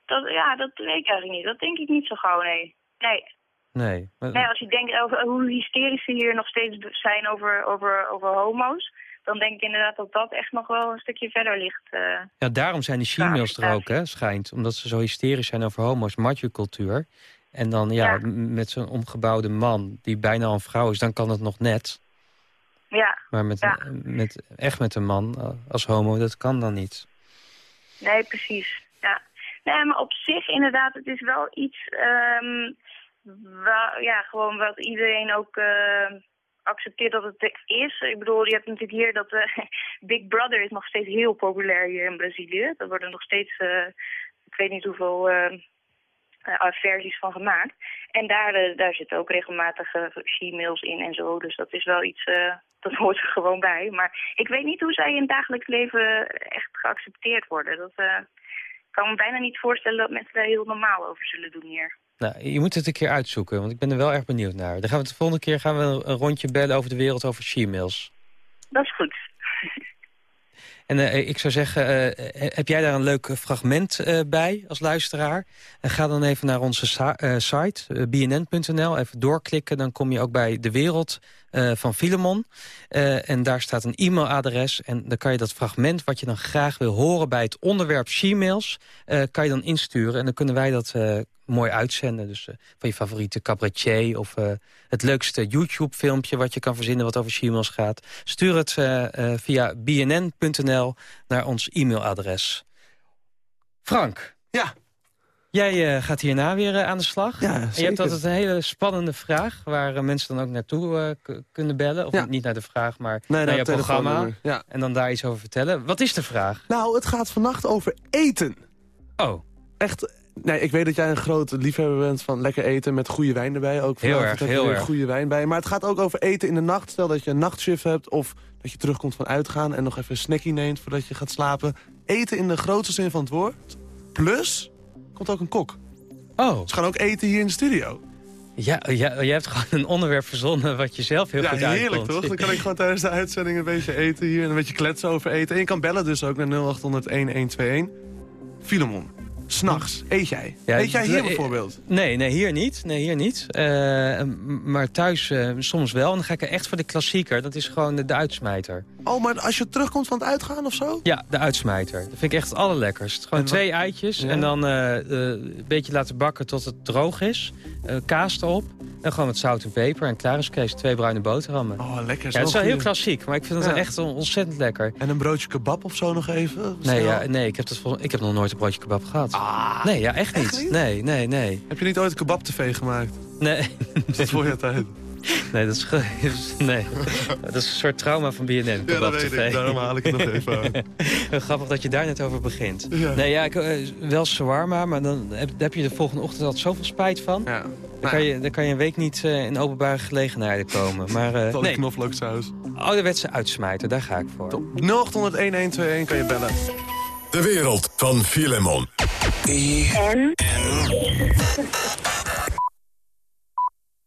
dat, ja, dat weet ik eigenlijk niet. Dat denk ik niet zo gauw, nee. Nee. Nee. nee. Als je denkt over hoe hysterisch ze hier nog steeds zijn over, over, over homo's... dan denk ik inderdaad dat dat echt nog wel een stukje verder ligt. Uh, ja, daarom zijn die she-mails er ook, hè, schijnt. Omdat ze zo hysterisch zijn over homo's, macho-cultuur. En dan, ja, ja. met zo'n omgebouwde man die bijna een vrouw is... dan kan het nog net. Ja. Maar met, ja. met, echt met een man eh, als homo, dat kan dan niet. Nee, precies. Ja. Nee, maar op zich inderdaad, het is wel iets... Um, wel, ja, gewoon wat iedereen ook uh, accepteert dat het is. Ik bedoel, je hebt natuurlijk hier dat (laughs) Big Brother is nog steeds heel populair hier in Brazilië. Er worden nog steeds, ik weet niet hoeveel versies van gemaakt. En daar, daar zitten ook regelmatig she-mails in en zo. Dus dat is wel iets, dat (laughs) hoort er gewoon bij. Maar ik weet niet hoe zij in het dagelijks leven echt geaccepteerd worden. Dat kan me bijna niet voorstellen dat mensen daar heel normaal over zullen doen hier. Nou, je moet het een keer uitzoeken, want ik ben er wel erg benieuwd naar. Dan gaan we de volgende keer gaan we een rondje bellen over de wereld over she-mails. Dat is goed. En uh, ik zou zeggen, uh, heb jij daar een leuk fragment uh, bij als luisteraar? En ga dan even naar onze site, bnn.nl, even doorklikken. Dan kom je ook bij De Wereld van Filemon. en daar staat een e-mailadres. En dan kan je dat fragment wat je dan graag wil horen bij het onderwerp she-mails... kan je dan insturen en dan kunnen wij dat mooi uitzenden. Dus van je favoriete cabaretier of het leukste YouTube-filmpje... wat je kan verzinnen wat over Shimels gaat. Stuur het via bnn.nl naar ons e-mailadres. Frank. Ja. Jij gaat hierna weer aan de slag. Ja, en je hebt altijd een hele spannende vraag... waar mensen dan ook naartoe kunnen bellen. Of ja. niet naar de vraag, maar nee, naar je programma. Ja. En dan daar iets over vertellen. Wat is de vraag? Nou, het gaat vannacht over eten. Oh. Echt Nee, ik weet dat jij een grote liefhebber bent van lekker eten met goede wijn erbij. Ook heel erg, heel erg. goede wijn bij. Maar het gaat ook over eten in de nacht. Stel dat je een nachtshift hebt of dat je terugkomt van uitgaan... en nog even een snackie neemt voordat je gaat slapen. Eten in de grootste zin van het woord. Plus, komt ook een kok. Oh. Ze gaan ook eten hier in de studio. Ja, ja, je hebt gewoon een onderwerp verzonnen wat je zelf heel ja, goed uitkomt. Ja, heerlijk toch? Dan kan ik gewoon tijdens de uitzending een beetje eten hier... en een beetje kletsen over eten. En je kan bellen dus ook naar 0800-1121. Filemon. S'nachts, eet jij? eet jij hier bijvoorbeeld? Nee, nee hier niet. Nee, hier niet. Uh, maar thuis uh, soms wel. En dan ga ik er echt voor de klassieker. Dat is gewoon de, de, uitsmijter. Oh, maar als je terugkomt van het uitgaan of zo? Ja, de uitsmijter. Dat vind ik echt het allerlekkerst. Gewoon twee eitjes en dan uh, een beetje laten bakken tot het droog is. kaas erop. En gewoon met zout en peper en klaar is Kees. Twee bruine boterhammen. Oh, lekker. Ja, het is wel heel klassiek, maar ik vind het echt ontzettend lekker. En een broodje kebab of zo nog even? Nee, ja, nee ik, heb dat ik heb nog nooit een broodje kebab gehad. Ah, nee, ja, echt niet. Nee, nee, nee. Heb je niet ooit kebab-tv gemaakt? Nee. Is dat voor je tijd? Nee, dat is, (laughs) nee. dat is een soort trauma van BNN. Ja, dat weet ik. Daarom haal ik het nog (laughs) even aan. Grappig dat je daar net over begint. Nee, ja, ik, uh, wel shawarma, maar dan heb, heb, je de volgende ochtend altijd zoveel spijt van. Ja. Dan, kan je, dan kan je een week niet uh, in openbare gelegenheden komen. Maar, uh, nee. knoflooksaus. Ouderwetse uitsmijter, daar ga ik voor. 0800-1121 kan je bellen. De wereld van Filemon. En...